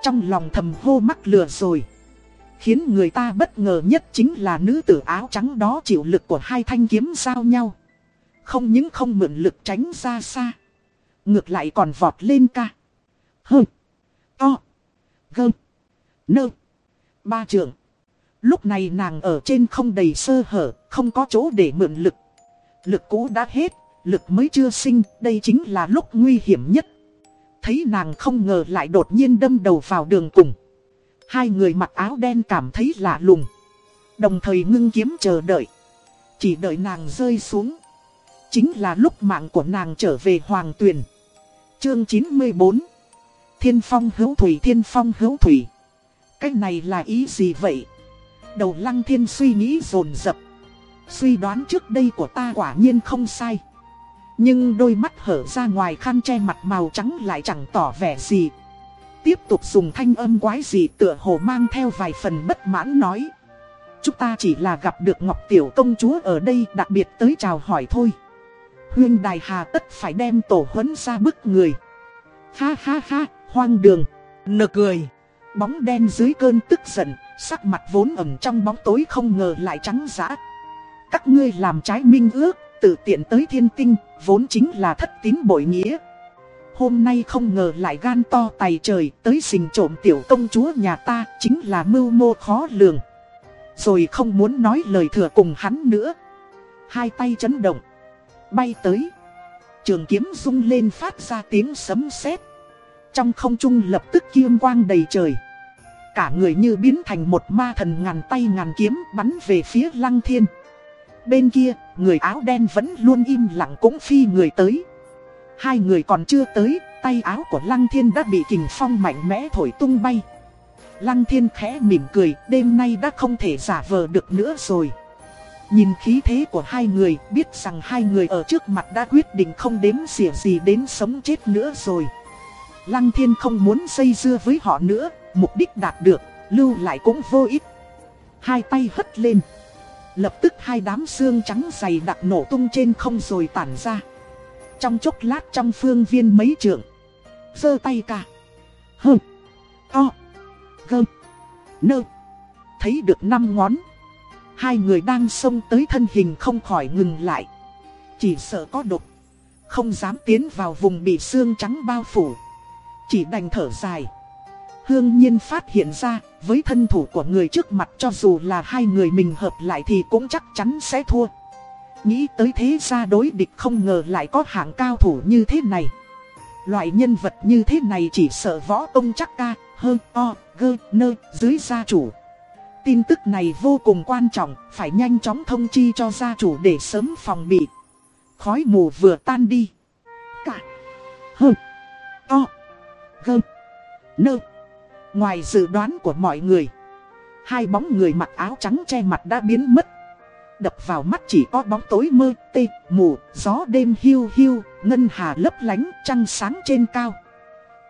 Speaker 1: Trong lòng thầm hô mắc lừa rồi. Khiến người ta bất ngờ nhất chính là nữ tử áo trắng đó chịu lực của hai thanh kiếm giao nhau Không những không mượn lực tránh ra xa Ngược lại còn vọt lên ca Hơ To Gơ Nơ Ba trường Lúc này nàng ở trên không đầy sơ hở Không có chỗ để mượn lực Lực cũ đã hết, lực mới chưa sinh, đây chính là lúc nguy hiểm nhất. Thấy nàng không ngờ lại đột nhiên đâm đầu vào đường cùng. Hai người mặc áo đen cảm thấy lạ lùng. Đồng thời ngưng kiếm chờ đợi. Chỉ đợi nàng rơi xuống. Chính là lúc mạng của nàng trở về hoàng tuyền. Chương 94 Thiên phong hữu thủy, thiên phong hữu thủy. Cái này là ý gì vậy? Đầu lăng thiên suy nghĩ dồn dập Suy đoán trước đây của ta quả nhiên không sai Nhưng đôi mắt hở ra ngoài khăn che mặt màu trắng lại chẳng tỏ vẻ gì Tiếp tục dùng thanh âm quái gì tựa hồ mang theo vài phần bất mãn nói. Chúng ta chỉ là gặp được Ngọc Tiểu Công Chúa ở đây đặc biệt tới chào hỏi thôi. Huyên Đài Hà tất phải đem tổ huấn ra bức người. Ha ha ha, hoang đường, nực cười. Bóng đen dưới cơn tức giận, sắc mặt vốn ẩm trong bóng tối không ngờ lại trắng giã các ngươi làm trái minh ước, tự tiện tới thiên tinh, vốn chính là thất tín bội nghĩa. Hôm nay không ngờ lại gan to tài trời tới xình trộm tiểu công chúa nhà ta chính là mưu mô khó lường. Rồi không muốn nói lời thừa cùng hắn nữa. Hai tay chấn động. Bay tới. Trường kiếm rung lên phát ra tiếng sấm sét. Trong không trung lập tức kiêm quang đầy trời. Cả người như biến thành một ma thần ngàn tay ngàn kiếm bắn về phía lăng thiên. Bên kia, người áo đen vẫn luôn im lặng cũng phi người tới. Hai người còn chưa tới, tay áo của Lăng Thiên đã bị kình phong mạnh mẽ thổi tung bay. Lăng Thiên khẽ mỉm cười, đêm nay đã không thể giả vờ được nữa rồi. Nhìn khí thế của hai người, biết rằng hai người ở trước mặt đã quyết định không đếm xỉa gì đến sống chết nữa rồi. Lăng Thiên không muốn dây dưa với họ nữa, mục đích đạt được, lưu lại cũng vô ích. Hai tay hất lên. Lập tức hai đám xương trắng dày đặc nổ tung trên không rồi tản ra trong chốc lát trong phương viên mấy trượng. Giơ tay cả. Hơ. To Gơ. Nơ. Thấy được năm ngón. Hai người đang xông tới thân hình không khỏi ngừng lại. Chỉ sợ có độc. Không dám tiến vào vùng bị xương trắng bao phủ. Chỉ đành thở dài. Hương nhiên phát hiện ra, với thân thủ của người trước mặt cho dù là hai người mình hợp lại thì cũng chắc chắn sẽ thua. Nghĩ tới thế ra đối địch không ngờ lại có hạng cao thủ như thế này. Loại nhân vật như thế này chỉ sợ võ ông chắc ca, hơn o, gơ, nơ, dưới gia chủ. Tin tức này vô cùng quan trọng, phải nhanh chóng thông chi cho gia chủ để sớm phòng bị. Khói mù vừa tan đi. Cả. Hơn. o Gơ. Nơ. Ngoài dự đoán của mọi người Hai bóng người mặc áo trắng che mặt đã biến mất Đập vào mắt chỉ có bóng tối mơ tê, mù, gió đêm hiu hiu, ngân hà lấp lánh, trăng sáng trên cao.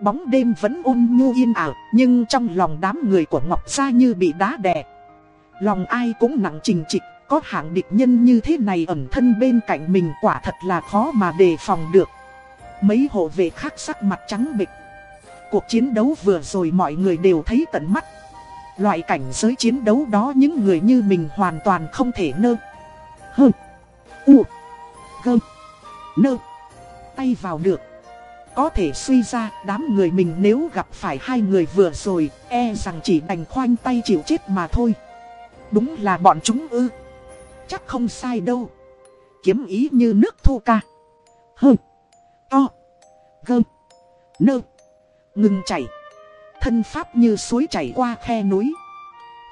Speaker 1: Bóng đêm vẫn ôn nhu yên ảo, nhưng trong lòng đám người của Ngọc Gia như bị đá đè. Lòng ai cũng nặng trình trịch, có hạng địch nhân như thế này ẩn thân bên cạnh mình quả thật là khó mà đề phòng được. Mấy hộ vệ khác sắc mặt trắng bịch Cuộc chiến đấu vừa rồi mọi người đều thấy tận mắt. Loại cảnh giới chiến đấu đó những người như mình hoàn toàn không thể nơ. Hơ. U. Gơ. Nơ. Tay vào được. Có thể suy ra, đám người mình nếu gặp phải hai người vừa rồi E rằng chỉ đành khoanh tay chịu chết mà thôi. Đúng là bọn chúng ư. Chắc không sai đâu. Kiếm ý như nước thu ca. Hơ. To. Gơ. Nơ. Ngừng chảy. Thân pháp như suối chảy qua khe núi.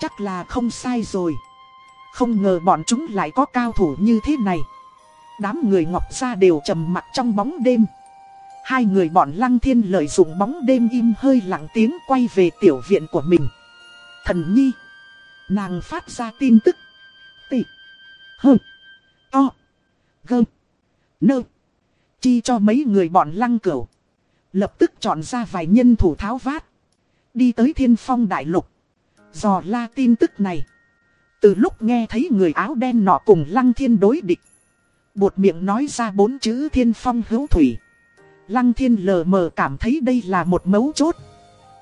Speaker 1: Chắc là không sai rồi. Không ngờ bọn chúng lại có cao thủ như thế này. Đám người ngọc ra đều trầm mặt trong bóng đêm. Hai người bọn lăng thiên lợi dụng bóng đêm im hơi lặng tiếng quay về tiểu viện của mình. Thần nhi. Nàng phát ra tin tức. Tị. Hơ. To. Gơ. Nơ. Chi cho mấy người bọn lăng cửu. Lập tức chọn ra vài nhân thủ tháo vát. Đi tới thiên phong đại lục. Dò la tin tức này. Từ lúc nghe thấy người áo đen nọ cùng lăng thiên đối địch. Bột miệng nói ra bốn chữ thiên phong hữu thủy. Lăng thiên lờ mờ cảm thấy đây là một mấu chốt.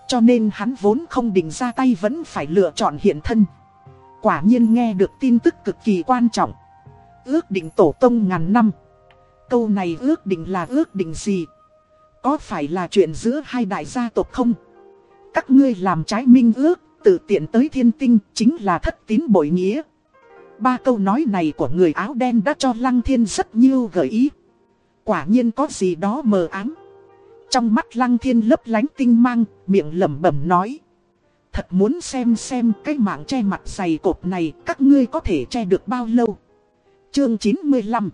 Speaker 1: Cho nên hắn vốn không định ra tay vẫn phải lựa chọn hiện thân. Quả nhiên nghe được tin tức cực kỳ quan trọng. Ước định tổ tông ngàn năm. Câu này ước định là ước định gì? Có phải là chuyện giữa hai đại gia tộc không? Các ngươi làm trái minh ước, tự tiện tới thiên tinh chính là thất tín bội nghĩa. Ba câu nói này của người áo đen đã cho Lăng Thiên rất nhiều gợi ý. Quả nhiên có gì đó mờ ám. Trong mắt Lăng Thiên lấp lánh tinh mang, miệng lẩm bẩm nói. Thật muốn xem xem cái mạng che mặt dày cột này các ngươi có thể che được bao lâu. Chương 95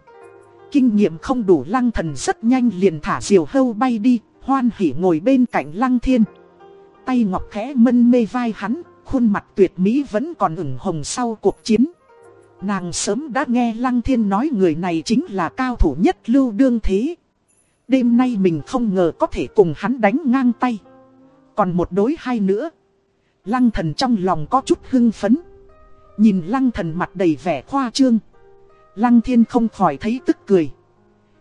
Speaker 1: Kinh nghiệm không đủ lăng thần rất nhanh liền thả diều hâu bay đi, hoan hỉ ngồi bên cạnh lăng thiên. Tay ngọc khẽ mân mê vai hắn, khuôn mặt tuyệt mỹ vẫn còn ửng hồng sau cuộc chiến. Nàng sớm đã nghe lăng thiên nói người này chính là cao thủ nhất lưu đương thế. Đêm nay mình không ngờ có thể cùng hắn đánh ngang tay. Còn một đối hai nữa. Lăng thần trong lòng có chút hưng phấn. Nhìn lăng thần mặt đầy vẻ khoa trương. Lăng thiên không khỏi thấy tức cười.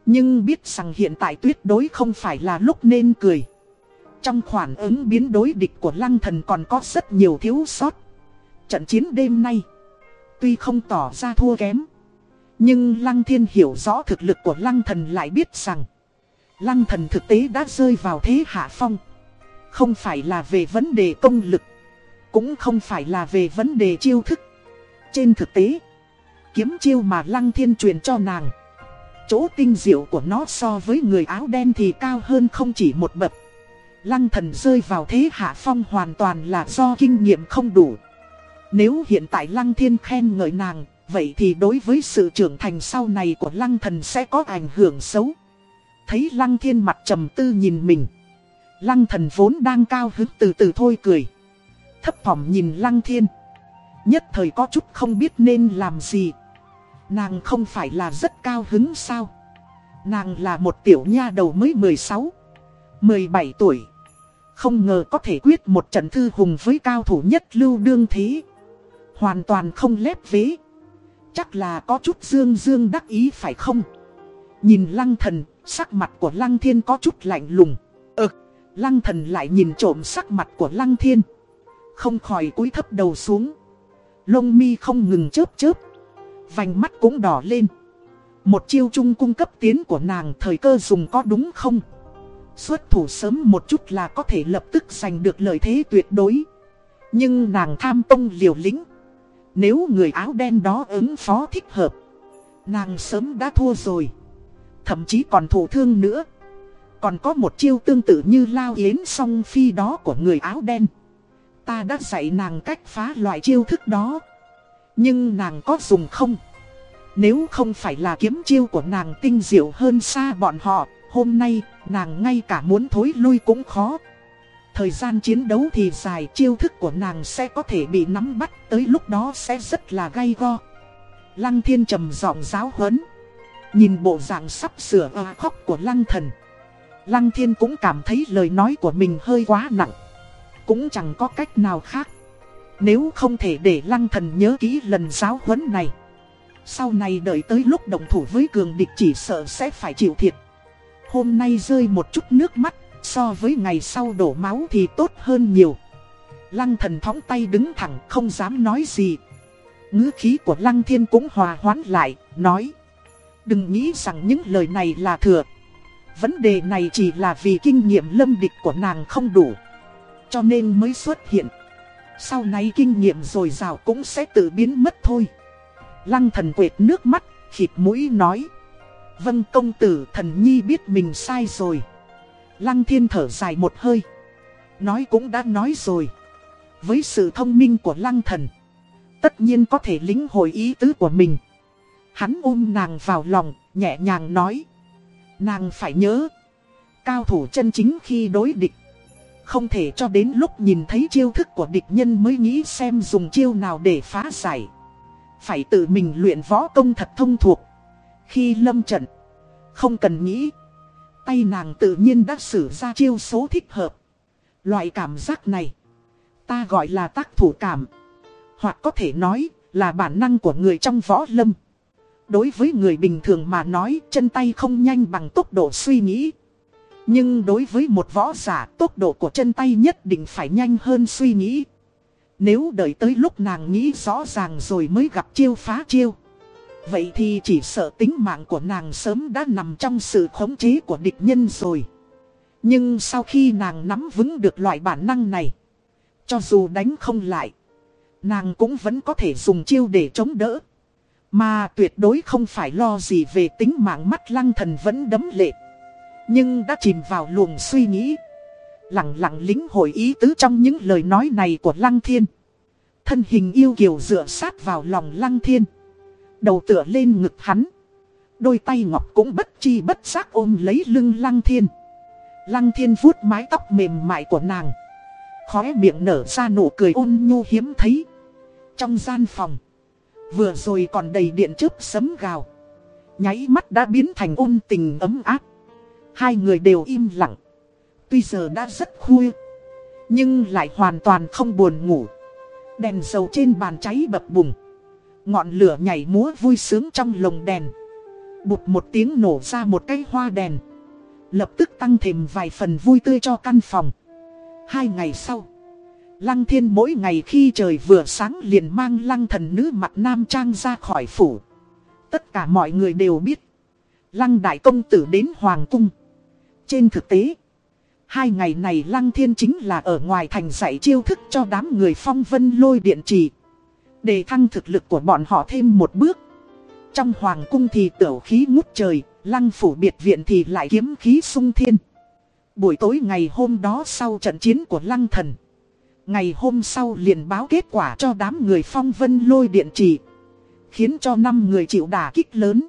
Speaker 1: Nhưng biết rằng hiện tại tuyệt đối không phải là lúc nên cười. Trong khoản ứng biến đối địch của lăng thần còn có rất nhiều thiếu sót. Trận chiến đêm nay, tuy không tỏ ra thua kém. Nhưng lăng thiên hiểu rõ thực lực của lăng thần lại biết rằng Lăng thần thực tế đã rơi vào thế hạ phong Không phải là về vấn đề công lực Cũng không phải là về vấn đề chiêu thức Trên thực tế kiếm chiêu mà Lăng Thiên truyền cho nàng. Chỗ tinh diệu của nó so với người áo đen thì cao hơn không chỉ một bậc. Lăng thần rơi vào thế hạ phong hoàn toàn là do kinh nghiệm không đủ. Nếu hiện tại Lăng Thiên khen ngợi nàng, vậy thì đối với sự trưởng thành sau này của Lăng thần sẽ có ảnh hưởng xấu. Thấy Lăng Thiên mặt trầm tư nhìn mình. Lăng thần vốn đang cao hứng từ từ thôi cười. Thấp thỏm nhìn Lăng Thiên. Nhất thời có chút không biết nên làm gì. Nàng không phải là rất cao hứng sao Nàng là một tiểu nha đầu mới 16 17 tuổi không ngờ có thể quyết một trận thư hùng với cao thủ nhất lưu đương thế Hoàn toàn không lép vế Chắc là có chút dương dương đắc ý phải không? Nhìn lăng thần, sắc mặt của lăng thiên có chút lạnh lùng. Ừ, lăng thần lại nhìn trộm sắc mặt của lăng thiên. Không khỏi cúi thấp đầu xuống. Lông mi không ngừng chớp chớp. Vành mắt cũng đỏ lên. Một chiêu trung cung cấp tiến của nàng thời cơ dùng có đúng không? Xuất thủ sớm một chút là có thể lập tức giành được lợi thế tuyệt đối. Nhưng nàng tham tông liều lĩnh. Nếu người áo đen đó ứng phó thích hợp. Nàng sớm đã thua rồi. Thậm chí còn thủ thương nữa. Còn có một chiêu tương tự như lao yến song phi đó của người áo đen. Ta đã dạy nàng cách phá loại chiêu thức đó. Nhưng nàng có dùng không? Nếu không phải là kiếm chiêu của nàng tinh diệu hơn xa bọn họ, hôm nay nàng ngay cả muốn thối lui cũng khó. Thời gian chiến đấu thì dài, chiêu thức của nàng sẽ có thể bị nắm bắt, tới lúc đó sẽ rất là gay go. Lăng thiên trầm giọng giáo huấn. Nhìn bộ dạng sắp sửa à khóc của lăng thần. Lăng thiên cũng cảm thấy lời nói của mình hơi quá nặng. Cũng chẳng có cách nào khác. Nếu không thể để lăng thần nhớ kỹ lần giáo huấn này. Sau này đợi tới lúc đồng thủ với cường địch chỉ sợ sẽ phải chịu thiệt. Hôm nay rơi một chút nước mắt, so với ngày sau đổ máu thì tốt hơn nhiều. Lăng thần thóng tay đứng thẳng không dám nói gì. ngữ khí của lăng thiên cũng hòa hoãn lại, nói. Đừng nghĩ rằng những lời này là thừa. Vấn đề này chỉ là vì kinh nghiệm lâm địch của nàng không đủ. Cho nên mới xuất hiện. Sau này kinh nghiệm rồi rào cũng sẽ tự biến mất thôi. Lăng thần quệt nước mắt, khịt mũi nói. Vâng công tử thần nhi biết mình sai rồi. Lăng thiên thở dài một hơi. Nói cũng đã nói rồi. Với sự thông minh của lăng thần. Tất nhiên có thể lính hồi ý tứ của mình. Hắn ôm nàng vào lòng, nhẹ nhàng nói. Nàng phải nhớ. Cao thủ chân chính khi đối địch. Không thể cho đến lúc nhìn thấy chiêu thức của địch nhân mới nghĩ xem dùng chiêu nào để phá giải. Phải tự mình luyện võ công thật thông thuộc. Khi lâm trận, không cần nghĩ. Tay nàng tự nhiên đã sử ra chiêu số thích hợp. Loại cảm giác này, ta gọi là tác thủ cảm. Hoặc có thể nói là bản năng của người trong võ lâm. Đối với người bình thường mà nói chân tay không nhanh bằng tốc độ suy nghĩ. Nhưng đối với một võ giả tốc độ của chân tay nhất định phải nhanh hơn suy nghĩ. Nếu đợi tới lúc nàng nghĩ rõ ràng rồi mới gặp chiêu phá chiêu. Vậy thì chỉ sợ tính mạng của nàng sớm đã nằm trong sự khống chế của địch nhân rồi. Nhưng sau khi nàng nắm vững được loại bản năng này, cho dù đánh không lại, nàng cũng vẫn có thể dùng chiêu để chống đỡ. Mà tuyệt đối không phải lo gì về tính mạng mắt lăng thần vẫn đấm lệ. Nhưng đã chìm vào luồng suy nghĩ. Lặng lặng lính hội ý tứ trong những lời nói này của lăng thiên. Thân hình yêu kiều dựa sát vào lòng lăng thiên. Đầu tựa lên ngực hắn. Đôi tay ngọc cũng bất chi bất giác ôm lấy lưng lăng thiên. Lăng thiên vuốt mái tóc mềm mại của nàng. Khóe miệng nở ra nụ cười ôn nhu hiếm thấy. Trong gian phòng. Vừa rồi còn đầy điện chớp sấm gào. Nháy mắt đã biến thành ôn tình ấm áp. Hai người đều im lặng. Tuy giờ đã rất khuya. Nhưng lại hoàn toàn không buồn ngủ. Đèn dầu trên bàn cháy bập bùng. Ngọn lửa nhảy múa vui sướng trong lồng đèn. Bụt một tiếng nổ ra một cái hoa đèn. Lập tức tăng thêm vài phần vui tươi cho căn phòng. Hai ngày sau. Lăng thiên mỗi ngày khi trời vừa sáng liền mang lăng thần nữ mặt nam trang ra khỏi phủ. Tất cả mọi người đều biết. Lăng đại công tử đến Hoàng cung. Trên thực tế. Hai ngày này Lăng Thiên chính là ở ngoài thành dạy chiêu thức cho đám người phong vân lôi điện trì. Để thăng thực lực của bọn họ thêm một bước. Trong hoàng cung thì tiểu khí ngút trời, lăng phủ biệt viện thì lại kiếm khí sung thiên. Buổi tối ngày hôm đó sau trận chiến của lăng thần. Ngày hôm sau liền báo kết quả cho đám người phong vân lôi điện trì. Khiến cho năm người chịu đả kích lớn.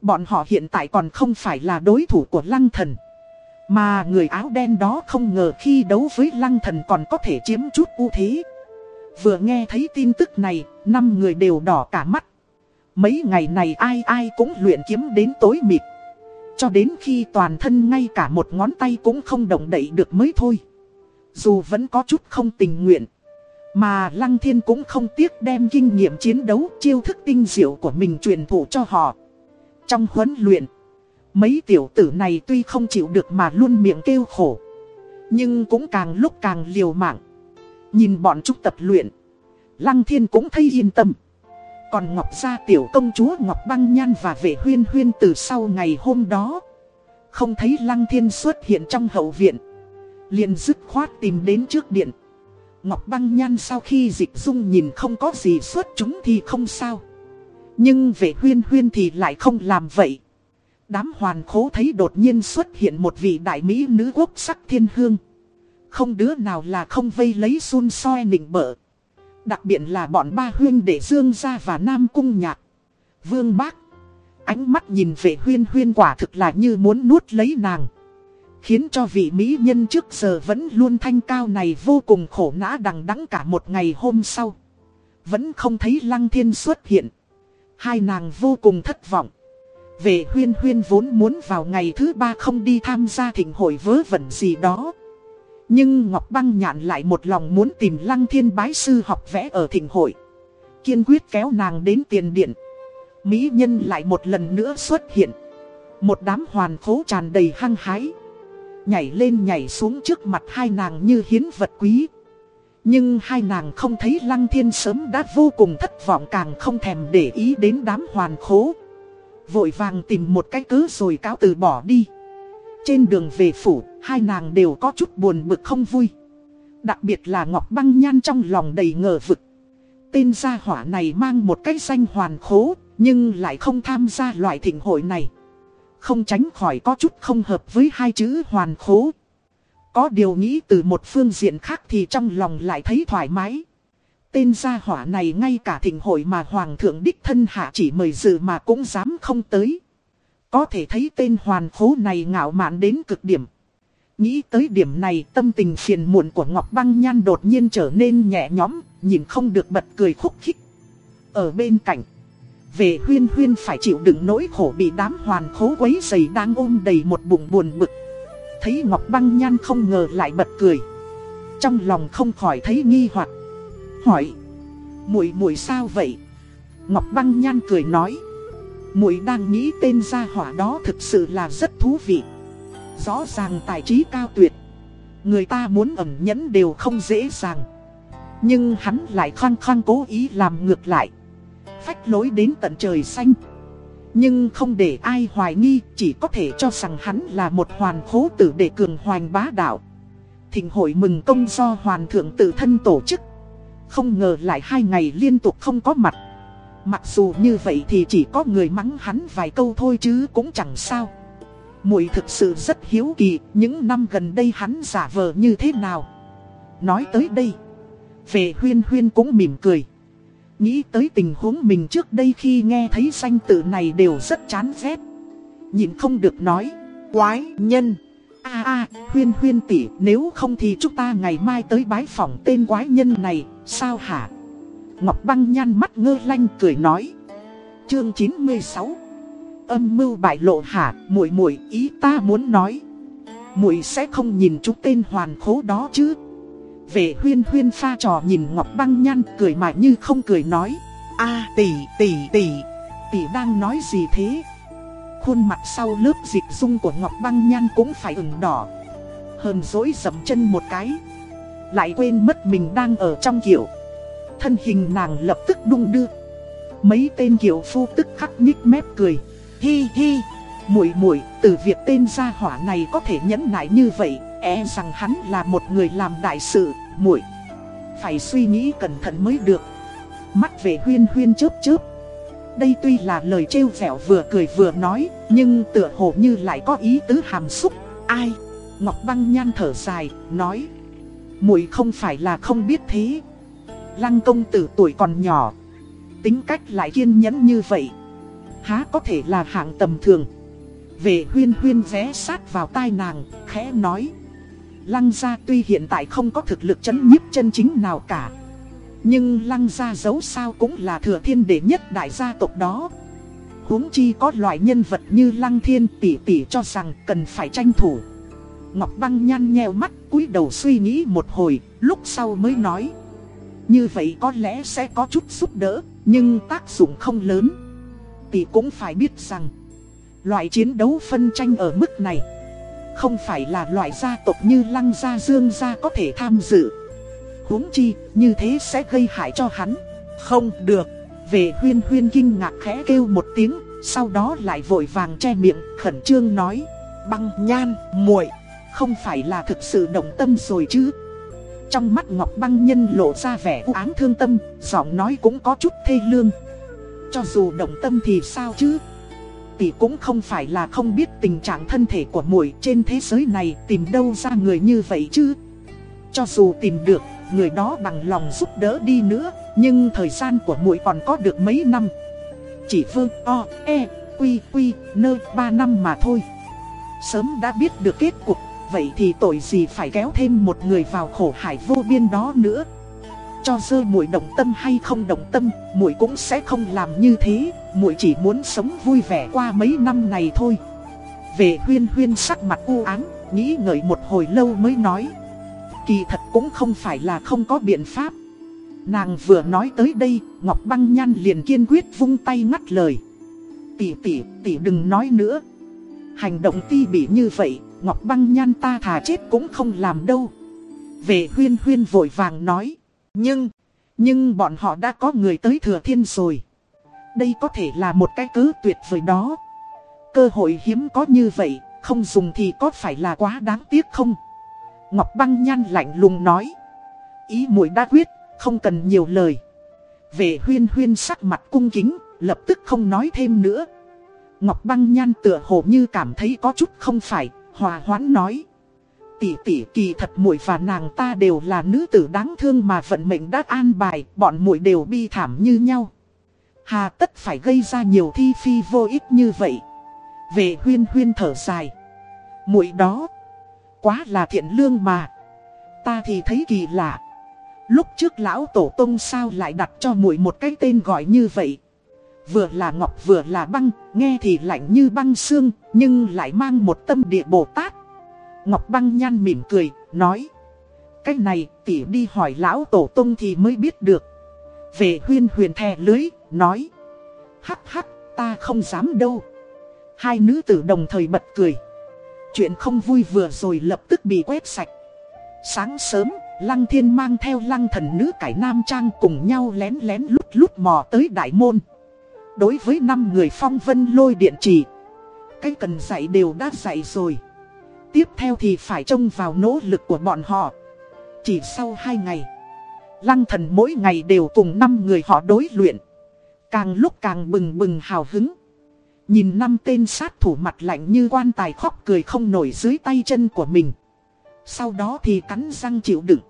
Speaker 1: Bọn họ hiện tại còn không phải là đối thủ của lăng thần. Mà người áo đen đó không ngờ khi đấu với lăng thần còn có thể chiếm chút ưu thế. Vừa nghe thấy tin tức này, năm người đều đỏ cả mắt. Mấy ngày này ai ai cũng luyện kiếm đến tối mịt. Cho đến khi toàn thân ngay cả một ngón tay cũng không động đậy được mới thôi. Dù vẫn có chút không tình nguyện. Mà Lăng Thiên cũng không tiếc đem kinh nghiệm chiến đấu chiêu thức tinh diệu của mình truyền thụ cho họ. Trong huấn luyện, mấy tiểu tử này tuy không chịu được mà luôn miệng kêu khổ. Nhưng cũng càng lúc càng liều mạng. Nhìn bọn chúng tập luyện, Lăng Thiên cũng thấy yên tâm. Còn Ngọc Gia tiểu công chúa Ngọc Băng Nhan và vệ huyên huyên từ sau ngày hôm đó. Không thấy Lăng Thiên xuất hiện trong hậu viện. liền dứt khoát tìm đến trước điện. Ngọc Băng Nhan sau khi dịch dung nhìn không có gì xuất chúng thì không sao. Nhưng về huyên huyên thì lại không làm vậy. Đám hoàn khố thấy đột nhiên xuất hiện một vị đại mỹ nữ quốc sắc thiên hương. Không đứa nào là không vây lấy xun soi nịnh bợ. Đặc biệt là bọn ba huyên để dương ra và nam cung nhạc. Vương bác. Ánh mắt nhìn về huyên huyên quả thực là như muốn nuốt lấy nàng. Khiến cho vị mỹ nhân trước giờ vẫn luôn thanh cao này vô cùng khổ nã đằng đắng cả một ngày hôm sau. Vẫn không thấy lăng thiên xuất hiện. Hai nàng vô cùng thất vọng. Về huyên huyên vốn muốn vào ngày thứ ba không đi tham gia thịnh hội vớ vẩn gì đó. Nhưng Ngọc Băng nhạn lại một lòng muốn tìm lăng thiên bái sư học vẽ ở thịnh hội. Kiên quyết kéo nàng đến tiền điện. Mỹ nhân lại một lần nữa xuất hiện. Một đám hoàn phố tràn đầy hăng hái. Nhảy lên nhảy xuống trước mặt hai nàng như hiến vật quý. Nhưng hai nàng không thấy lăng thiên sớm đã vô cùng thất vọng càng không thèm để ý đến đám hoàn khố. Vội vàng tìm một cái cớ rồi cáo từ bỏ đi. Trên đường về phủ, hai nàng đều có chút buồn bực không vui. Đặc biệt là Ngọc Băng Nhan trong lòng đầy ngờ vực. Tên gia hỏa này mang một cái danh hoàn khố, nhưng lại không tham gia loại thịnh hội này. Không tránh khỏi có chút không hợp với hai chữ hoàn khố. Có điều nghĩ từ một phương diện khác thì trong lòng lại thấy thoải mái. Tên gia hỏa này ngay cả thịnh hội mà Hoàng thượng đích thân hạ chỉ mời dự mà cũng dám không tới. Có thể thấy tên hoàn khố này ngạo mạn đến cực điểm. Nghĩ tới điểm này tâm tình phiền muộn của Ngọc Băng Nhan đột nhiên trở nên nhẹ nhõm, nhìn không được bật cười khúc khích. Ở bên cạnh, về huyên huyên phải chịu đựng nỗi khổ bị đám hoàn khố quấy dày đang ôm đầy một bụng buồn bực. Thấy Ngọc Băng Nhan không ngờ lại bật cười. Trong lòng không khỏi thấy nghi hoặc Hỏi, muội muội sao vậy? Ngọc Băng Nhan cười nói muội đang nghĩ tên gia hỏa đó thực sự là rất thú vị. Rõ ràng tài trí cao tuyệt. Người ta muốn ẩn nhẫn đều không dễ dàng. Nhưng hắn lại khăng khăng cố ý làm ngược lại. Phách lối đến tận trời xanh. Nhưng không để ai hoài nghi, chỉ có thể cho rằng hắn là một hoàn khố tử để cường hoành bá đạo. Thịnh hội mừng công do hoàn thượng tự thân tổ chức. Không ngờ lại hai ngày liên tục không có mặt. Mặc dù như vậy thì chỉ có người mắng hắn vài câu thôi chứ cũng chẳng sao. Mùi thực sự rất hiếu kỳ, những năm gần đây hắn giả vờ như thế nào? Nói tới đây Về huyên huyên cũng mỉm cười. Nghĩ tới tình huống mình trước đây khi nghe thấy danh tự này đều rất chán ghét. Nhìn không được nói, Quái nhân. A a, huyên huyên tỷ, nếu không thì chúng ta ngày mai tới bái phỏng tên quái nhân này, Sao hả? Ngọc Băng nhăn mắt ngơ lanh cười nói. Chương 96 Âm mưu bại lộ hả, muội muội ý ta muốn nói. muội sẽ không nhìn chú tên hoàn khố đó chứ. Về huyên huyên pha trò nhìn Ngọc Băng nhăn cười mà như không cười nói. a tỷ tỷ tỷ, tỷ đang nói gì thế? Khuôn mặt sau lớp dịch dung của Ngọc Băng nhăn cũng phải ửng đỏ. Hờn dỗi dầm chân một cái. Lại quên mất mình đang ở trong kiểu. Thân hình nàng lập tức đung đưa. Mấy tên kiểu phu tức khắc nhích mép cười. Hi hi, Muội muội, từ việc tên gia hỏa này có thể nhẫn nại như vậy E rằng hắn là một người làm đại sự, muội. Phải suy nghĩ cẩn thận mới được. Mắt về huyên huyên chớp chớp. Đây tuy là lời trêu vẻo vừa cười vừa nói, Nhưng tựa hồ như lại có ý tứ hàm xúc. Ai? Ngọc băng nhan thở dài, Nói. Muội không phải là không biết thế. Lăng công tử tuổi còn nhỏ. Tính cách lại kiên nhẫn như vậy. Há có thể là hạng tầm thường. Về huyên huyên vé sát vào tai nàng, Khẽ nói. Lăng gia tuy hiện tại không có thực lực chấn nhiếp chân chính nào cả. Nhưng lăng gia giấu sao cũng là thừa thiên đệ nhất đại gia tộc đó. Huống chi có loại nhân vật như lăng thiên tỷ tỷ cho rằng cần phải tranh thủ. Ngọc băng nhăn nheo mắt, cúi đầu suy nghĩ một hồi, Lúc sau mới nói. Như vậy có lẽ sẽ có chút giúp đỡ, nhưng tác dụng không lớn. Tỷ cũng phải biết rằng, loại chiến đấu phân tranh ở mức này, không phải là loại gia tộc như Lăng Gia Dương Gia có thể tham dự. huống chi, như thế sẽ gây hại cho hắn. Không được, về huyên huyên kinh ngạc khẽ kêu một tiếng, sau đó lại vội vàng che miệng, khẩn trương nói, băng nhan, muội không phải là thực sự động tâm rồi chứ. Trong mắt Ngọc Băng Nhân lộ ra vẻ u ám thương tâm, giọng nói cũng có chút thê lương. Cho dù động tâm thì sao chứ? Tỷ cũng không phải là không biết tình trạng thân thể của muội trên thế giới này tìm đâu ra người như vậy chứ. Cho dù tìm được, người đó bằng lòng giúp đỡ đi nữa, nhưng thời gian của muội còn có được mấy năm. Chỉ vương o, e, quy, quy, nơ, ba năm mà thôi. Sớm đã biết được kết cục Vậy thì tội gì phải kéo thêm một người vào khổ hải vô biên đó nữa? Cho dơ muội động tâm hay không động tâm, muội cũng sẽ không làm như thế. Muội chỉ muốn sống vui vẻ qua mấy năm này thôi. Về huyên huyên sắc mặt u ám, Nghĩ ngợi một hồi lâu mới nói. Kỳ thật cũng không phải là không có biện pháp. Nàng vừa nói tới đây, Ngọc băng nhan liền kiên quyết vung tay ngắt lời. Tỷ tỷ tỷ đừng nói nữa. Hành động ti bị như vậy Ngọc băng nhan ta thà chết cũng không làm đâu. Về huyên huyên vội vàng nói. Nhưng, nhưng bọn họ đã có người tới thừa thiên rồi. Đây có thể là một cái cứ tuyệt vời đó. Cơ hội hiếm có như vậy, không dùng thì có phải là quá đáng tiếc không? Ngọc băng nhan lạnh lùng nói. Ý muội đã quyết, không cần nhiều lời. Về huyên huyên sắc mặt cung kính, lập tức không nói thêm nữa. Ngọc băng nhan tựa hồ như cảm thấy có chút không phải, Hòa hoãn nói. Tỷ tỷ kỳ thật muội và nàng ta đều là nữ tử đáng thương mà vận mệnh đã an bài, bọn muội đều bi thảm như nhau. Hà tất phải gây ra nhiều thi phi vô ích như vậy. Về huyên huyên thở dài. muội đó, quá là thiện lương mà. Ta thì thấy kỳ lạ. Lúc trước lão tổ tông sao lại đặt cho muội một cái tên gọi như vậy. Vừa là ngọc vừa là băng, nghe thì lạnh như băng xương, nhưng lại mang một tâm địa Bồ Tát. Ngọc băng nhăn mỉm cười, nói. Cái này tỉ đi hỏi lão tổ tông thì mới biết được. Về huyên huyền thè lưới, nói. Hắc hắc, ta không dám đâu. Hai nữ tử đồng thời bật cười. Chuyện không vui vừa rồi lập tức bị quét sạch. Sáng sớm, Lăng Thiên mang theo Lăng thần nữ cải Nam Trang cùng nhau lén lén lút lút mò tới Đại Môn. Đối với năm người phong vân lôi điện chỉ Cái cần dạy đều đã dạy rồi. Tiếp theo thì phải trông vào nỗ lực của bọn họ. Chỉ sau 2 ngày, Lăng thần mỗi ngày đều cùng năm người họ đối luyện. Càng lúc càng bừng bừng hào hứng. Nhìn năm tên sát thủ mặt lạnh như quan tài khóc cười không nổi dưới tay chân của mình. Sau đó thì cắn răng chịu đựng.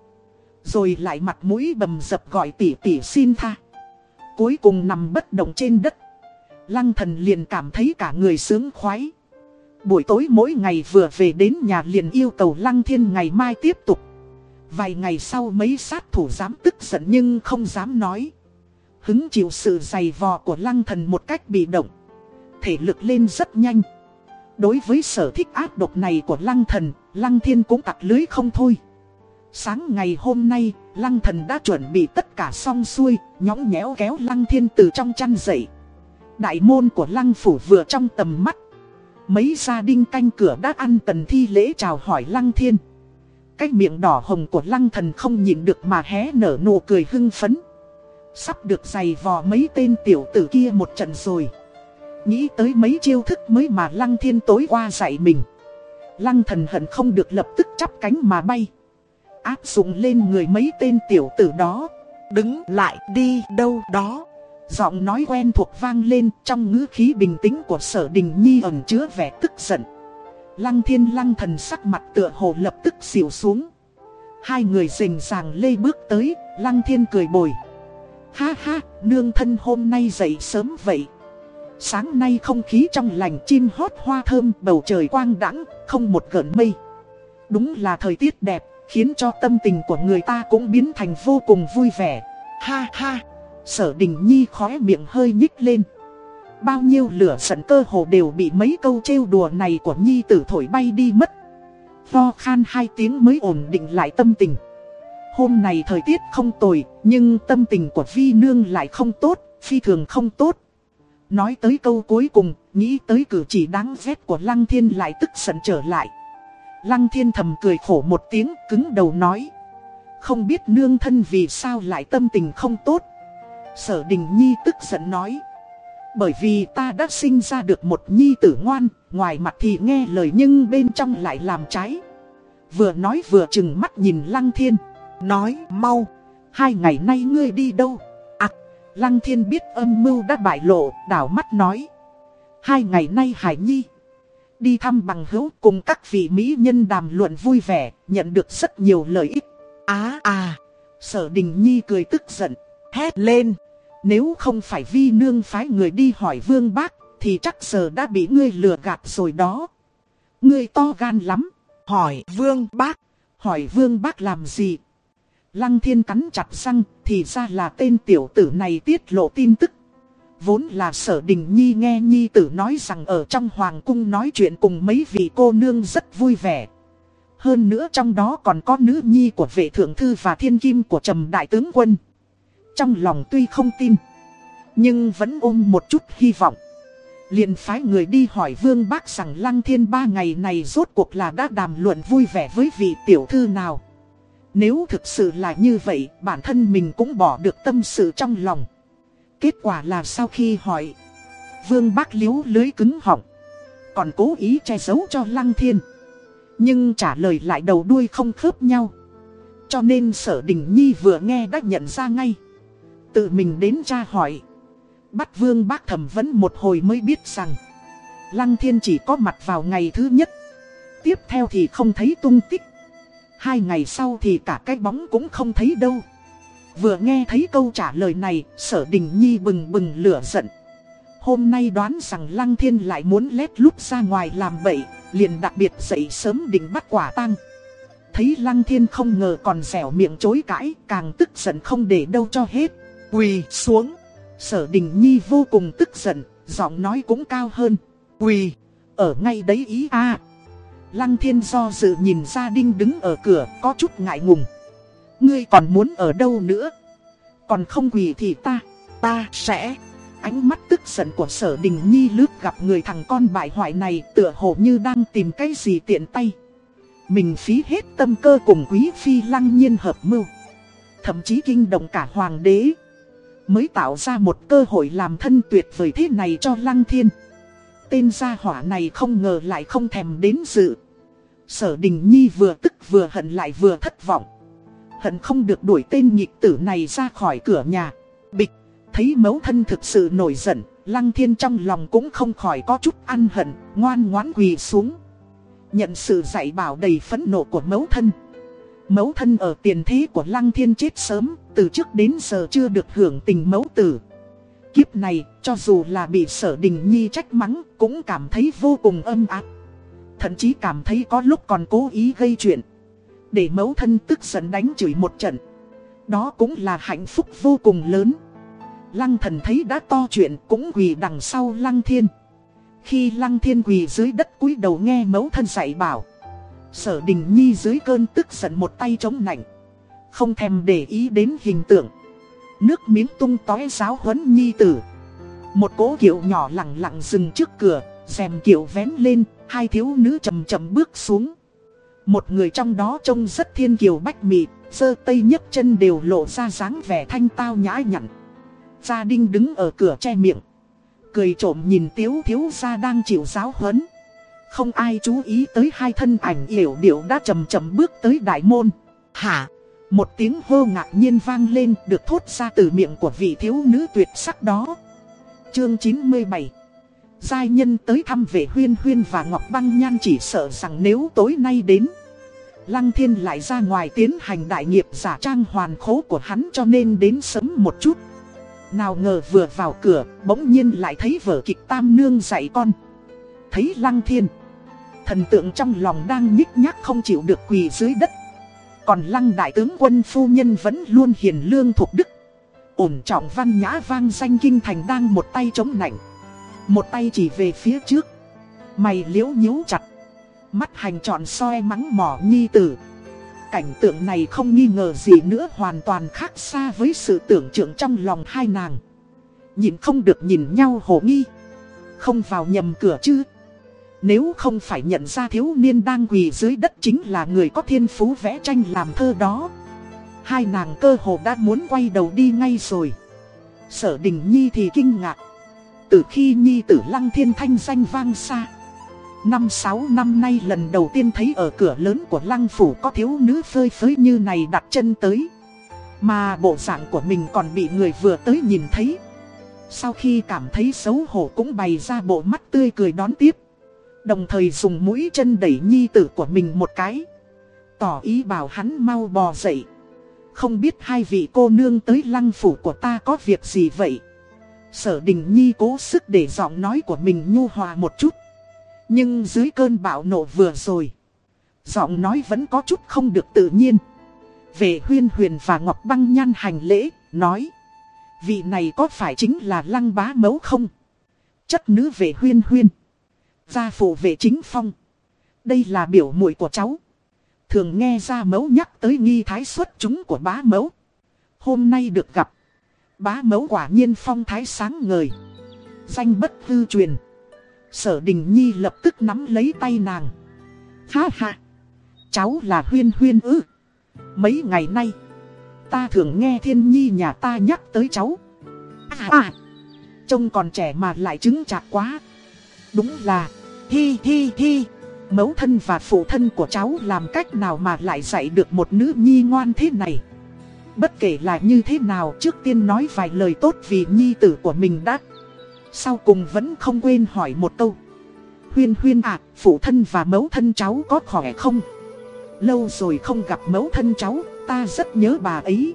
Speaker 1: Rồi lại mặt mũi bầm dập gọi tỉ tỉ xin tha cuối cùng nằm bất động trên đất. Lăng thần liền cảm thấy cả người sướng khoái. Buổi tối mỗi ngày vừa về đến nhà liền yêu cầu Lăng Thiên ngày mai tiếp tục. Vài ngày sau mấy sát thủ dám tức giận nhưng không dám nói. Hứng chịu sự dày vò của Lăng thần một cách bị động. Thể lực lên rất nhanh. Đối với sở thích ác độc này của Lăng thần, Lăng Thiên cũng tặc lưới không thôi. Sáng ngày hôm nay, Lăng thần đã chuẩn bị tất cả xong xuôi, nhõng nhẽo kéo Lăng thiên từ trong chăn dậy. Đại môn của Lăng phủ vừa trong tầm mắt. Mấy gia đình canh cửa đã ăn tần thi lễ chào hỏi Lăng thiên. Cái miệng đỏ hồng của Lăng thần không nhịn được mà hé nở nụ cười hưng phấn. Sắp được giày vò mấy tên tiểu tử kia một trận rồi. Nghĩ tới mấy chiêu thức mới mà Lăng thiên tối qua dạy mình. Lăng thần hận không được lập tức chắp cánh mà bay áp dụng lên người mấy tên tiểu tử đó. Đứng lại đi đâu đó. Giọng nói quen thuộc vang lên trong ngữ khí bình tĩnh của sở đình nhi ẩn chứa vẻ tức giận. Lăng thiên lăng thần sắc mặt tựa hồ lập tức xỉu xuống. Hai người rình ràng lê bước tới, lăng thiên cười bồi. Ha ha, nương thân hôm nay dậy sớm vậy. Sáng nay không khí trong lành chim hót hoa thơm bầu trời quang đãng không một gợn mây. Đúng là thời tiết đẹp, Khiến cho tâm tình của người ta cũng biến thành vô cùng vui vẻ Ha ha Sở đình nhi khóe miệng hơi nhích lên Bao nhiêu lửa giận cơ hồ đều bị mấy câu trêu đùa này của nhi tử thổi bay đi mất Vo khan hai tiếng mới ổn định lại tâm tình Hôm nay thời tiết không tồi, nhưng tâm tình của Vi Nương lại không tốt, phi thường không tốt. Nói tới câu cuối cùng, nghĩ tới cử chỉ đáng ghét của Lăng Thiên lại tức giận trở lại. Lăng Thiên thầm cười khổ một tiếng, cứng đầu nói. Không biết nương thân vì sao lại tâm tình không tốt. Sở Đình Nhi tức giận nói. Bởi vì ta đã sinh ra được một nhi tử ngoan, ngoài mặt thì nghe lời nhưng bên trong lại làm trái. Vừa nói vừa chừng mắt nhìn Lăng Thiên, nói mau, hai ngày nay ngươi đi đâu? À, Lăng Thiên biết âm mưu đã bại lộ, đảo mắt nói. Hai ngày nay Hải Nhi đi thăm bằng hữu cùng các vị mỹ nhân đàm luận vui vẻ, nhận được rất nhiều lợi ích. Á à, sở đình Nhi cười tức giận, hét lên. Nếu không phải vi nương phái người đi hỏi vương bác, thì chắc giờ đã bị ngươi lừa gạt rồi đó. Ngươi to gan lắm, hỏi vương bác, hỏi vương bác làm gì? Lăng thiên cắn chặt răng, thì ra là tên tiểu tử này tiết lộ tin tức. Vốn là sở đình nhi nghe nhi tử nói rằng ở trong hoàng cung nói chuyện cùng mấy vị cô nương rất vui vẻ. Hơn nữa trong đó còn có nữ nhi của vệ thượng thư và thiên kim của trầm đại tướng quân. Trong lòng tuy không tin, nhưng vẫn ôm một chút hy vọng. liền phái người đi hỏi vương bác rằng lăng thiên ba ngày này rốt cuộc là đã đàm luận vui vẻ với vị tiểu thư nào. Nếu thực sự là như vậy, bản thân mình cũng bỏ được tâm sự trong lòng. Kết quả là sau khi hỏi, vương bác liếu lưới cứng họng, còn cố ý che giấu cho lăng thiên. Nhưng trả lời lại đầu đuôi không khớp nhau. Cho nên sở đình nhi vừa nghe đã nhận ra ngay. Tự mình đến tra hỏi. Bắt vương bác thẩm vấn một hồi mới biết rằng. Lăng thiên chỉ có mặt vào ngày thứ nhất. Tiếp theo thì không thấy tung tích. Hai ngày sau thì cả cái bóng cũng không thấy đâu. Vừa nghe thấy câu trả lời này, sở đình nhi bừng bừng lửa giận. Hôm nay đoán rằng Lăng Thiên lại muốn lét lúc ra ngoài làm bậy, liền đặc biệt dậy sớm định bắt quả tang. Thấy Lăng Thiên không ngờ còn dẻo miệng chối cãi, càng tức giận không để đâu cho hết. Quỳ xuống. Sở Đình Nhi vô cùng tức giận, giọng nói cũng cao hơn. Quỳ, ở ngay đấy ý a. Lăng Thiên do dự nhìn gia đình đứng ở cửa, có chút ngại ngùng. Ngươi còn muốn ở đâu nữa? Còn không quỳ thì ta, ta sẽ... Ánh mắt tức giận của sở đình nhi lướt gặp người thằng con bại hoại này tựa hồ như đang tìm cái gì tiện tay. Mình phí hết tâm cơ cùng quý phi lăng nhiên hợp mưu. Thậm chí kinh động cả hoàng đế. Mới tạo ra một cơ hội làm thân tuyệt vời thế này cho lăng thiên. Tên gia hỏa này không ngờ lại không thèm đến dự. Sở đình nhi vừa tức vừa hận lại vừa thất vọng. Hận không được đuổi tên nhịp tử này ra khỏi cửa nhà. Bịch, thấy mẫu thân thực sự nổi giận, lăng thiên trong lòng cũng không khỏi có chút ăn hận, ngoan ngoãn quỳ xuống. Nhận sự dạy bảo đầy phẫn nộ của mẫu thân. Mẫu thân ở tiền thế của lăng thiên chết sớm, từ trước đến giờ chưa được hưởng tình mẫu tử. Kiếp này, cho dù là bị sở đình nhi trách mắng, cũng cảm thấy vô cùng âm áp. Thậm chí cảm thấy có lúc còn cố ý gây chuyện. Để mẫu thân tức giận đánh chửi một trận. Đó cũng là hạnh phúc vô cùng lớn. Lăng thần thấy đã to chuyện cũng quỳ đằng sau lăng thiên. Khi lăng thiên quỳ dưới đất cúi đầu nghe mẫu thân dạy bảo. Sở đình nhi dưới cơn tức giận một tay chống nạnh. Không thèm để ý đến hình tượng. Nước miếng tung tói giáo huấn nhi tử. Một cỗ kiệu nhỏ lặng lặng dừng trước cửa, rèm kiệu vén lên, hai thiếu nữ chầm chậm bước xuống. Một người trong đó trông rất thiên kiều bách mị, sơ tây nhấc chân đều lộ ra dáng vẻ thanh tao nhã nhặn. Gia Đinh đứng ở cửa che miệng. Cười trộm nhìn tiếu thiếu gia đang chịu giáo huấn. Không ai chú ý tới hai thân ảnh yểu điệu đã chầm chậm bước tới đại môn. Hả? Một tiếng hô ngạc nhiên vang lên được thốt ra từ miệng của vị thiếu nữ tuyệt sắc đó. Chương 97 Giai nhân tới thăm về huyên huyên và Ngọc Băng Nhan chỉ sợ rằng nếu tối nay đến Lăng thiên lại ra ngoài tiến hành đại nghiệp giả trang hoàn khố của hắn cho nên đến sớm một chút nào ngờ vừa vào cửa, bỗng nhiên lại thấy vở kịch tam nương dạy con. Thấy lăng thiên. Thần tượng trong lòng đang nhích nhác không chịu được quỳ dưới đất. Còn lăng đại tướng quân phu nhân vẫn luôn hiền lương thuộc đức. Ổn trọng văn nhã vang danh kinh thành đang một tay chống nạnh. Một tay chỉ về phía trước. Mày liễu nhíu chặt. Mắt hành tròn soi mắng mỏ nhi tử. cảnh tượng này không nghi ngờ gì nữa, hoàn toàn khác xa với sự tưởng tượng trong lòng hai nàng. Nhìn không được nhìn nhau hồ nghi. Không vào nhầm cửa chứ. Nếu không phải nhận ra thiếu niên đang quỳ dưới đất chính là người có thiên phú vẽ tranh làm thơ đó. Hai nàng cơ hồ đã muốn quay đầu đi ngay rồi. Sở đình nhi thì kinh ngạc. Từ khi nhi tử lăng thiên thanh danh vang xa. Năm sáu năm nay lần đầu tiên thấy ở cửa lớn của lăng phủ có thiếu nữ phơi phới như này đặt chân tới. Mà bộ dạng của mình còn bị người vừa tới nhìn thấy. Sau khi cảm thấy xấu hổ cũng bày ra bộ mắt tươi cười đón tiếp. Đồng thời dùng mũi chân đẩy nhi tử của mình một cái. Tỏ ý bảo hắn mau bò dậy. Không biết hai vị cô nương tới lăng phủ của ta có việc gì vậy? Sở đình nhi cố sức để giọng nói của mình nhu hòa một chút. Nhưng dưới cơn bão nộ vừa rồi, giọng nói vẫn có chút không được tự nhiên. Về huyên huyền và ngọc băng nhan hành lễ, nói. Vị này có phải chính là lăng bá mấu không? Chất nữ về huyên huyên. Gia phụ về chính phong. Đây là biểu muội của cháu. Thường nghe ra mấu nhắc tới nghi thái xuất chúng của bá mấu. Hôm nay được gặp. Bá mẫu quả nhiên phong thái sáng ngời. Danh bất hư truyền. Sở Đình Nhi lập tức nắm lấy tay nàng. Ha ha! Cháu là Huyên Huyên ư. Mấy ngày nay, ta thường nghe Thiên Nhi nhà ta nhắc tới cháu. À à! Trông còn trẻ mà lại chứng chạc quá. Đúng là, hi hi hi. Mẫu thân và phụ thân của cháu làm cách nào mà lại dạy được một nữ nhi ngoan thế này. Bất kể là như thế nào trước tiên nói vài lời tốt vì nhi tử của mình đã. Sau cùng vẫn không quên hỏi một câu. Huyên huyên à, phụ thân và mẫu thân cháu có khỏe không? Lâu rồi không gặp mẫu thân cháu, ta rất nhớ bà ấy.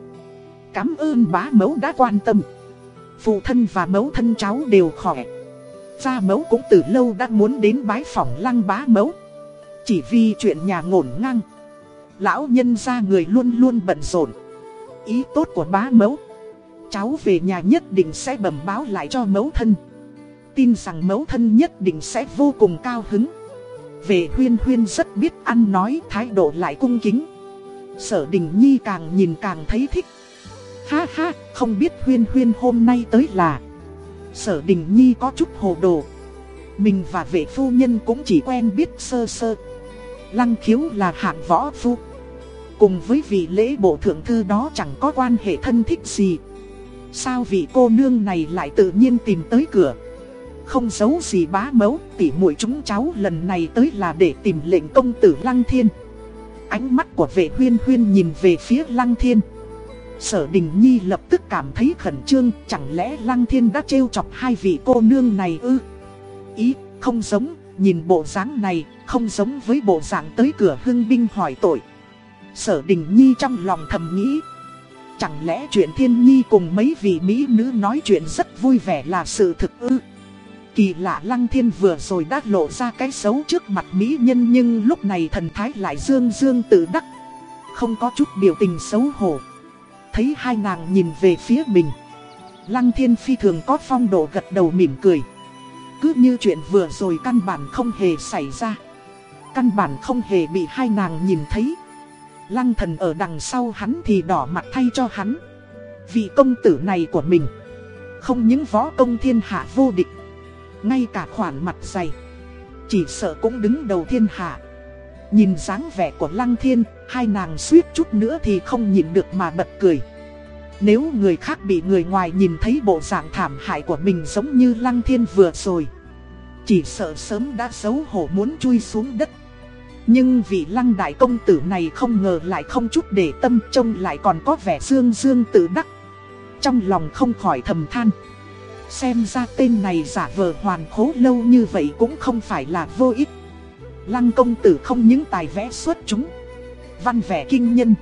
Speaker 1: Cảm ơn bá mẫu đã quan tâm. Phụ thân và mẫu thân cháu đều khỏe. Gia mẫu cũng từ lâu đã muốn đến bái phỏng lăng bá mẫu. Chỉ vì chuyện nhà ngổn ngang. Lão nhân gia người luôn luôn bận rộn. Ý tốt của bá mẫu. Cháu về nhà nhất định sẽ bẩm báo lại cho mẫu thân. Tin rằng mẫu thân nhất định sẽ vô cùng cao hứng. Về huyên huyên rất biết ăn nói thái độ lại cung kính. Sở đình nhi càng nhìn càng thấy thích. Ha ha, không biết huyên huyên hôm nay tới là. Sở đình nhi có chút hồ đồ. Mình và vệ phu nhân cũng chỉ quen biết sơ sơ. Lăng khiếu là hạng võ phu. Cùng với vị lễ bộ thượng thư đó chẳng có quan hệ thân thích gì. Sao vị cô nương này lại tự nhiên tìm tới cửa? Không giấu gì bá mẫu, Tỉ muội chúng cháu lần này tới là để tìm lệnh công tử Lăng Thiên. Ánh mắt của vệ huyên huyên nhìn về phía Lăng Thiên. Sở Đình Nhi lập tức cảm thấy khẩn trương, Chẳng lẽ Lăng Thiên đã trêu chọc hai vị cô nương này ư? Ý, không giống, Nhìn bộ dáng này, Không giống với bộ dạng tới cửa hưng binh hỏi tội. Sở Đình Nhi trong lòng thầm nghĩ Chẳng lẽ chuyện thiên nhi cùng mấy vị mỹ nữ nói chuyện rất vui vẻ là sự thực ư? Kỳ lạ lăng thiên vừa rồi đã lộ ra cái xấu trước mặt mỹ nhân nhưng lúc này thần thái lại dương dương tự đắc. Không có chút biểu tình xấu hổ. Thấy hai nàng nhìn về phía mình. Lăng thiên phi thường có phong độ gật đầu mỉm cười. Cứ như chuyện vừa rồi căn bản không hề xảy ra. Căn bản không hề bị hai nàng nhìn thấy. Lăng thần ở đằng sau hắn thì đỏ mặt thay cho hắn. Vị công tử này của mình, Không những võ công thiên hạ vô địch, Ngay cả khoản mặt dày, Chỉ sợ cũng đứng đầu thiên hạ. Nhìn dáng vẻ của lăng thiên, Hai nàng suýt chút nữa thì không nhìn được mà bật cười. Nếu người khác bị người ngoài nhìn thấy bộ dạng thảm hại của mình giống như lăng thiên vừa rồi, Chỉ sợ sớm đã xấu hổ muốn chui xuống đất nhưng vị lăng đại công tử này không ngờ lại không chút để tâm, trông lại còn có vẻ dương dương tự đắc. Trong lòng không khỏi thầm than. Xem ra tên này giả vờ hoàn khố lâu như vậy cũng không phải là vô ích. Lăng công tử không những tài vẽ xuất chúng. Văn vẻ kinh nhân.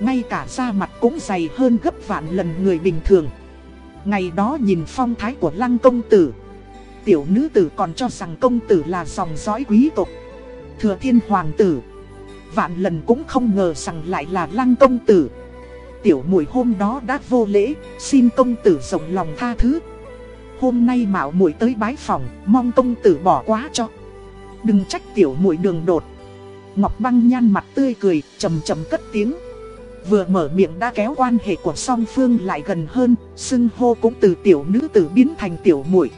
Speaker 1: Ngay cả da mặt cũng dày hơn gấp vạn lần người bình thường. Ngày đó nhìn phong thái của lăng công tử. Tiểu nữ tử còn cho rằng công tử là dòng dõi quý tộc thừa thiên hoàng tử. Vạn lần cũng không ngờ rằng lại là lăng công tử. Tiểu muội hôm đó đã vô lễ Xin công tử rộng lòng tha thứ. Hôm nay mạo muội tới bái phòng Mong công tử bỏ quá cho. Đừng trách tiểu muội đường đột. Ngọc băng nhan mặt tươi cười, trầm trầm cất tiếng. Vừa mở miệng đã kéo quan hệ của song phương lại gần hơn, xưng hô cũng từ tiểu nữ tử biến thành tiểu muội.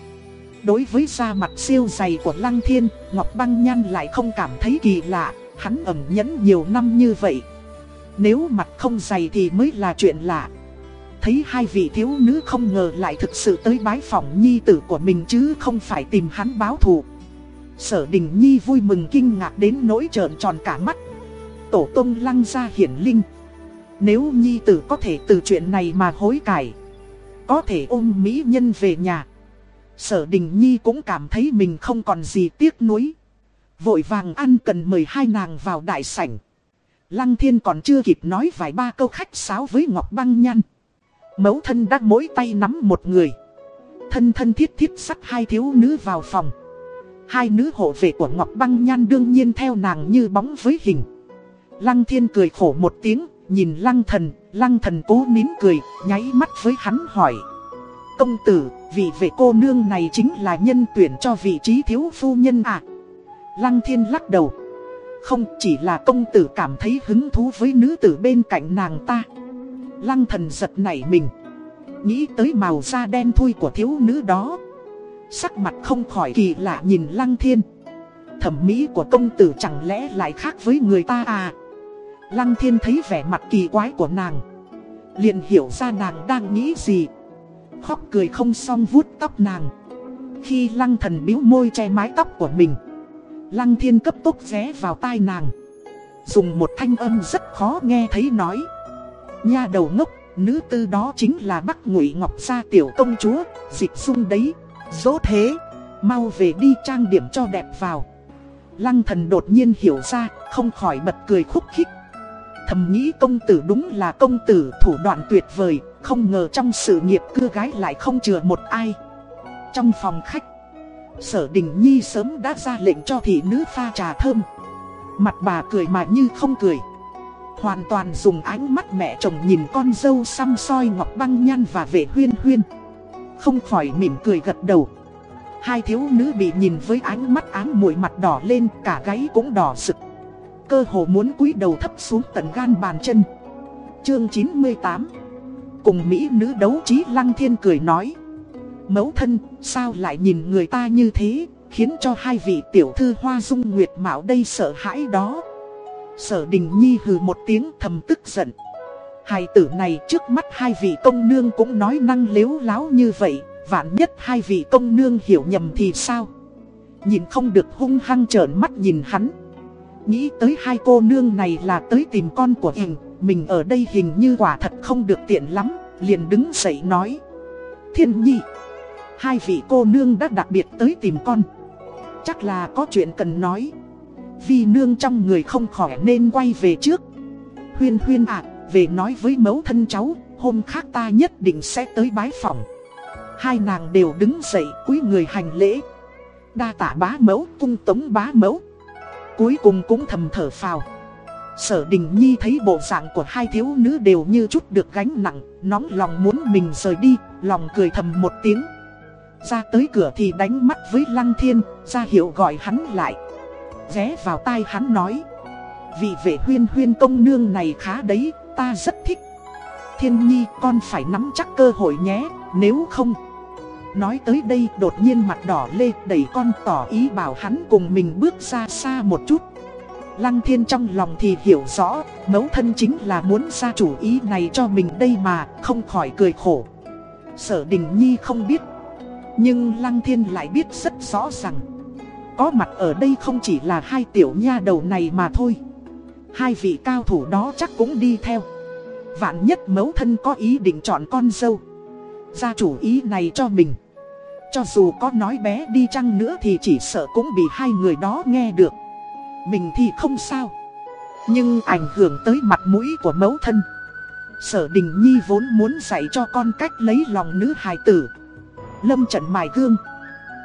Speaker 1: Đối với da mặt siêu dày của Lăng Thiên, Ngọc Băng Nhan lại không cảm thấy kỳ lạ, hắn ẩm nhẫn nhiều năm như vậy. Nếu mặt không dày thì mới là chuyện lạ. Thấy hai vị thiếu nữ không ngờ lại thực sự tới bái phỏng nhi tử của mình chứ không phải tìm hắn báo thù. Sở Đình Nhi vui mừng kinh ngạc đến nỗi trợn tròn cả mắt. Tổ tông lăng ra hiển linh. Nếu Nhi tử có thể từ chuyện này mà hối cải, có thể ôm mỹ nhân về nhà. Sở Đình Nhi cũng cảm thấy mình không còn gì tiếc nuối. Vội vàng ăn cần mời hai nàng vào đại sảnh. Lăng Thiên còn chưa kịp nói vài ba câu khách sáo với Ngọc Băng Nhăn. Mẫu thân đã mỗi tay nắm một người. Thân thân thiết thiết sắc hai thiếu nữ vào phòng. Hai nữ hộ vệ của Ngọc Băng Nhan đương nhiên theo nàng như bóng với hình. Lăng Thiên cười khổ một tiếng, nhìn Lăng Thần, Lăng Thần cố nín cười, nháy mắt với hắn hỏi. Công tử, vị vệ cô nương này chính là nhân tuyển cho vị trí thiếu phu nhân à? Lăng Thiên lắc đầu. Không chỉ là công tử cảm thấy hứng thú với nữ tử bên cạnh nàng ta. Lăng thần giật nảy mình. Nghĩ tới màu da đen thui của thiếu nữ đó. Sắc mặt không khỏi kỳ lạ nhìn Lăng Thiên. Thẩm mỹ của công tử chẳng lẽ lại khác với người ta à? Lăng Thiên thấy vẻ mặt kỳ quái của nàng. liền hiểu ra nàng đang nghĩ gì. Khóc cười không xong vuốt tóc nàng. Khi lăng thần biếu môi che mái tóc của mình. Lăng thiên cấp tốc ré vào tai nàng. Dùng một thanh âm rất khó nghe thấy nói. Nha đầu ngốc, nữ tư đó chính là Bắc Ngụy Ngọc Gia tiểu công chúa, dịch dung đấy. Dỗ thế, mau về đi trang điểm cho đẹp vào. Lăng thần đột nhiên hiểu ra, không khỏi bật cười khúc khích. Thầm nghĩ công tử đúng là công tử thủ đoạn tuyệt vời, không ngờ trong sự nghiệp cưa gái lại không chừa một ai. Trong phòng khách, sở đình nhi sớm đã ra lệnh cho thị nữ pha trà thơm. Mặt bà cười mà như không cười. Hoàn toàn dùng ánh mắt mẹ chồng nhìn con dâu xăm soi ngọc băng nhan và vệ huyên huyên. Không khỏi mỉm cười gật đầu. Hai thiếu nữ bị nhìn với ánh mắt ám mũi mặt đỏ lên cả gáy cũng đỏ sực. Cơ hồ muốn cúi đầu thấp xuống tận gan bàn chân. Chương 98 Cùng Mỹ nữ đấu trí Lăng Thiên cười nói. Mẫu thân, sao lại nhìn người ta như thế, Khiến cho hai vị tiểu thư hoa dung nguyệt mạo đây sợ hãi đó? Sở Đình Nhi hừ một tiếng thầm tức giận. Hài tử này trước mắt hai vị công nương cũng nói năng liếu láo như vậy, Vạn nhất hai vị công nương hiểu nhầm thì sao? Nhìn không được hung hăng trợn mắt nhìn hắn. Nghĩ tới hai cô nương này là tới tìm con của hình mình ở đây hình như quả thật không được tiện lắm, Liền đứng dậy nói. Thiên nhi, Hai vị cô nương đã đặc biệt tới tìm con. Chắc là có chuyện cần nói. Vì nương trong người không khỏi nên quay về trước. Huyên huyên ạ, Về nói với mẫu thân cháu, Hôm khác ta nhất định sẽ tới bái phòng Hai nàng đều đứng dậy, cúi người hành lễ. Đa tạ bá mẫu, cung tống bá mẫu. Cuối cùng cũng thầm thở phào. Sở Đình Nhi thấy bộ dạng của hai thiếu nữ đều như chút được gánh nặng, nóng lòng muốn mình rời đi, lòng cười thầm một tiếng. Ra tới cửa thì đánh mắt với Lăng Thiên, ra hiệu gọi hắn lại. Ghé vào tai hắn nói. Vị vệ huyên huyên công nương này khá đấy, ta rất thích. Thiên Nhi con phải nắm chắc cơ hội nhé, nếu không... Nói tới đây đột nhiên mặt đỏ lê đẩy con tỏ ý bảo hắn cùng mình bước ra xa một chút. Lăng thiên trong lòng thì hiểu rõ, mẫu thân chính là muốn ra chủ ý này cho mình đây mà, không khỏi cười khổ. Sở đình nhi không biết, nhưng lăng thiên lại biết rất rõ rằng, có mặt ở đây không chỉ là hai tiểu nha đầu này mà thôi. Hai vị cao thủ đó chắc cũng đi theo. Vạn nhất mẫu thân có ý định chọn con dâu. Ra chủ ý này cho mình. Cho dù có nói bé đi chăng nữa thì chỉ sợ cũng bị hai người đó nghe được. Mình thì không sao. Nhưng ảnh hưởng tới mặt mũi của mẫu thân. Sở Đình Nhi vốn muốn dạy cho con cách lấy lòng nữ hài tử. Lâm trận mài gương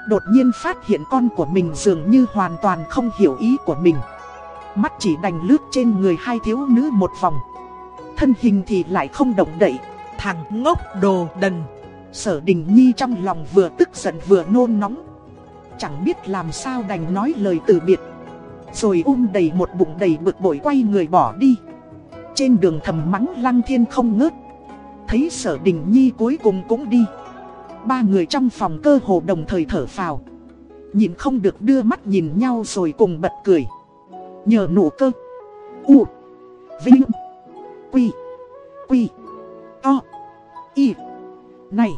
Speaker 1: Đột nhiên phát hiện con của mình dường như hoàn toàn không hiểu ý của mình. Mắt chỉ đành lướt trên người hai thiếu nữ một vòng. Thân hình thì lại không động đậy. Thằng ngốc đồ đần. Sở Đình Nhi trong lòng vừa tức giận vừa nôn nóng. Chẳng biết làm sao đành nói lời từ biệt. Rồi um đầy một bụng đầy bực bội quay người bỏ đi. Trên đường thầm mắng Lăng Thiên không ngớt. Thấy sở đình nhi cuối cùng cũng đi. Ba người trong phòng cơ hồ đồng thời thở phào. Nhìn không được đưa mắt nhìn nhau rồi cùng bật cười. Nhờ nụ cơ. U. Vinh. Quy. Quy. To. Y. Này.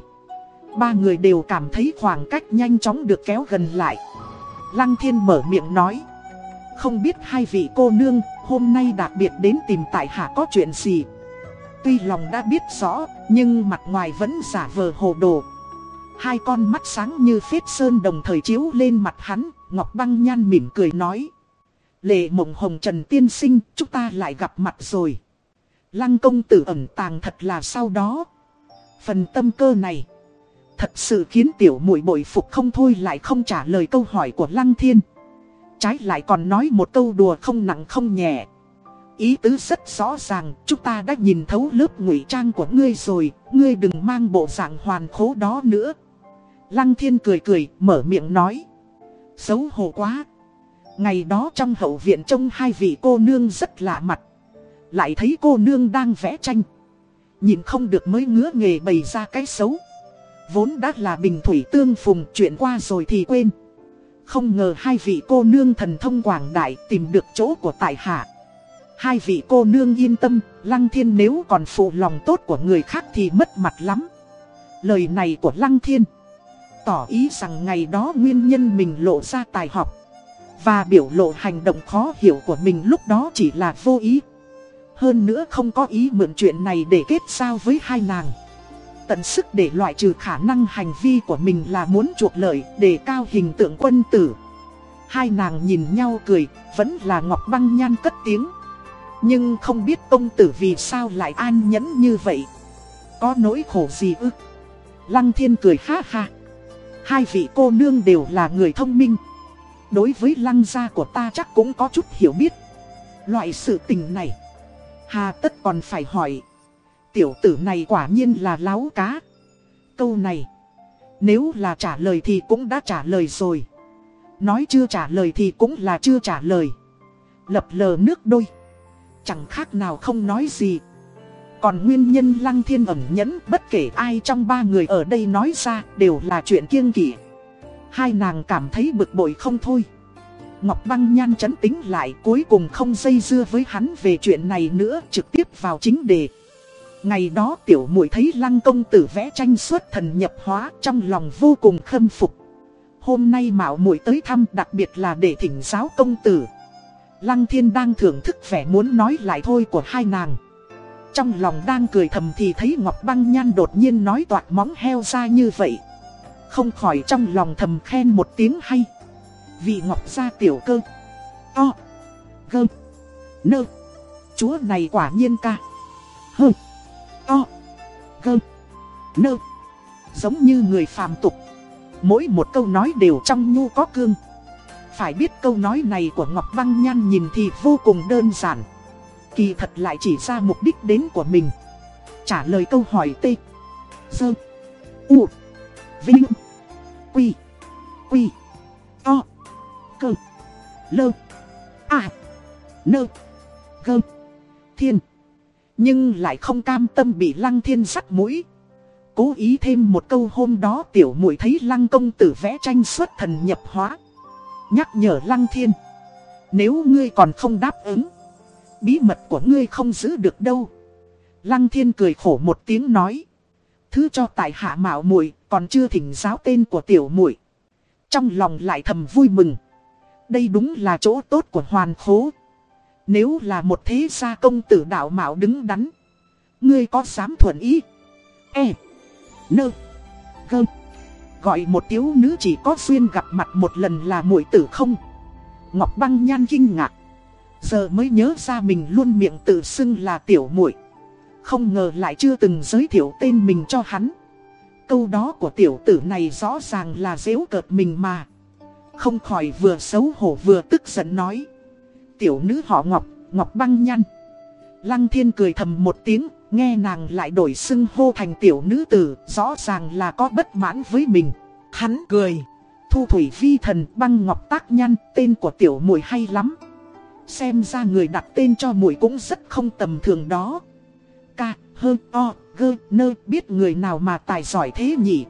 Speaker 1: Ba người đều cảm thấy khoảng cách nhanh chóng được kéo gần lại. Lăng thiên mở miệng nói. Không biết hai vị cô nương hôm nay đặc biệt đến tìm tại hạ có chuyện gì. Tuy lòng đã biết rõ, Nhưng mặt ngoài vẫn giả vờ hồ đồ. Hai con mắt sáng như phết sơn đồng thời chiếu lên mặt hắn, Ngọc băng nhan mỉm cười nói. Lệ mộng hồng trần tiên sinh, chúng ta lại gặp mặt rồi. Lăng công tử ẩn tàng thật là sau đó. Phần tâm cơ này, Thật sự khiến tiểu muội bội phục không thôi lại không trả lời câu hỏi của Lăng Thiên. Trái lại còn nói một câu đùa không nặng không nhẹ. Ý tứ rất rõ ràng, chúng ta đã nhìn thấu lớp ngụy trang của ngươi rồi, ngươi đừng mang bộ dạng hoàn khố đó nữa. Lăng Thiên cười cười, mở miệng nói. Xấu hổ quá. Ngày đó trong hậu viện trông hai vị cô nương rất lạ mặt. Lại thấy cô nương đang vẽ tranh. Nhìn không được mới ngứa nghề bày ra cái xấu. Vốn đã là bình thủy tương phùng chuyện qua rồi thì quên không ngờ hai vị cô nương thần thông quảng đại tìm được chỗ của tại hạ. Hai vị cô nương yên tâm, Lăng thiên nếu còn phụ lòng tốt của người khác thì mất mặt lắm. Lời này của Lăng thiên Tỏ ý rằng ngày đó nguyên nhân mình lộ ra tài học Và biểu lộ hành động khó hiểu của mình lúc đó chỉ là vô ý. Hơn nữa không có ý mượn chuyện này để kết giao với hai nàng tận sức để loại trừ khả năng hành vi của mình là muốn chuộc lợi để cao hình tượng quân tử. Hai nàng nhìn nhau cười, vẫn là Ngọc Băng Nhan cất tiếng. Nhưng không biết công tử vì sao lại an nhẫn như vậy. Có nỗi khổ gì ư? Lăng thiên cười ha ha. Hai vị cô nương đều là người thông minh. Đối với lăng gia của ta chắc cũng có chút hiểu biết. Loại sự tình này. Hà tất còn phải hỏi. Tiểu tử này quả nhiên là láo cá. Câu này, nếu là trả lời thì cũng đã trả lời rồi. Nói chưa trả lời thì cũng là chưa trả lời. Lập lờ nước đôi. Chẳng khác nào không nói gì. Còn nguyên nhân lăng thiên ẩn nhẫn bất kể ai trong ba người ở đây nói ra đều là chuyện kiêng kỵ. Hai nàng cảm thấy bực bội không thôi. Ngọc Băng Nhan chấn tính lại cuối cùng không dây dưa với hắn về chuyện này nữa trực tiếp vào chính đề. Ngày đó tiểu muội thấy lăng công tử vẽ tranh xuất thần nhập hóa trong lòng vô cùng khâm phục. Hôm nay mạo muội tới thăm, đặc biệt là để thỉnh giáo công tử. Lăng thiên đang thưởng thức vẻ muốn nói lại thôi của hai nàng. Trong lòng đang cười thầm thì thấy Ngọc Băng Nhan đột nhiên nói toạt móng heo ra như vậy. Không khỏi trong lòng thầm khen một tiếng hay. Vị Ngọc gia tiểu cơ. To. Gơm. Nơ. Chúa này quả nhiên ca. Hơ. To. Gơ. Nơ. Giống như người phàm tục. Mỗi một câu nói đều trong nhu có cương. Phải biết câu nói này của Ngọc Băng Nhan nhìn thì vô cùng đơn giản. Kỳ thật lại chỉ ra mục đích đến của mình. Trả lời câu hỏi T. Dơ. U. Vinh. Quy. Quy. o, Cơ. Lơ. À. Nơ. Gơ. Thiên. Nhưng lại không cam tâm bị lăng thiên sắt mũi. Cố ý thêm một câu hôm đó tiểu muội thấy lăng công tử vẽ tranh xuất thần nhập hóa. Nhắc nhở lăng thiên, Nếu ngươi còn không đáp ứng, Bí mật của ngươi không giữ được đâu. Lăng thiên cười khổ một tiếng nói, Thứ cho tại hạ mạo muội, còn chưa thỉnh giáo tên của tiểu muội. Trong lòng lại thầm vui mừng. Đây đúng là chỗ tốt của hoàn khố nếu là một thế gia công tử đạo mạo đứng đắn, Ngươi có dám thuận ý? E Nơ Gơ Gọi một thiếu nữ chỉ có duyên gặp mặt một lần là muội tử không? Ngọc băng nhan kinh ngạc. Giờ mới nhớ ra mình luôn miệng tự xưng là tiểu muội. Không ngờ lại chưa từng giới thiệu tên mình cho hắn. Câu đó của tiểu tử này rõ ràng là dễu cợt mình mà. Không khỏi vừa xấu hổ vừa tức giận nói tiểu nữ họ Ngọc, Ngọc băng nhăn. Lăng thiên cười thầm một tiếng, nghe nàng lại đổi xưng hô thành tiểu nữ tử, rõ ràng là có bất mãn với mình. Hắn cười, Thu thủy vi thần băng ngọc tác nhăn tên của tiểu muội hay lắm. Xem ra người đặt tên cho muội cũng rất không tầm thường đó. Ca, hơ, o, gơ, nơ biết người nào mà tài giỏi thế nhỉ.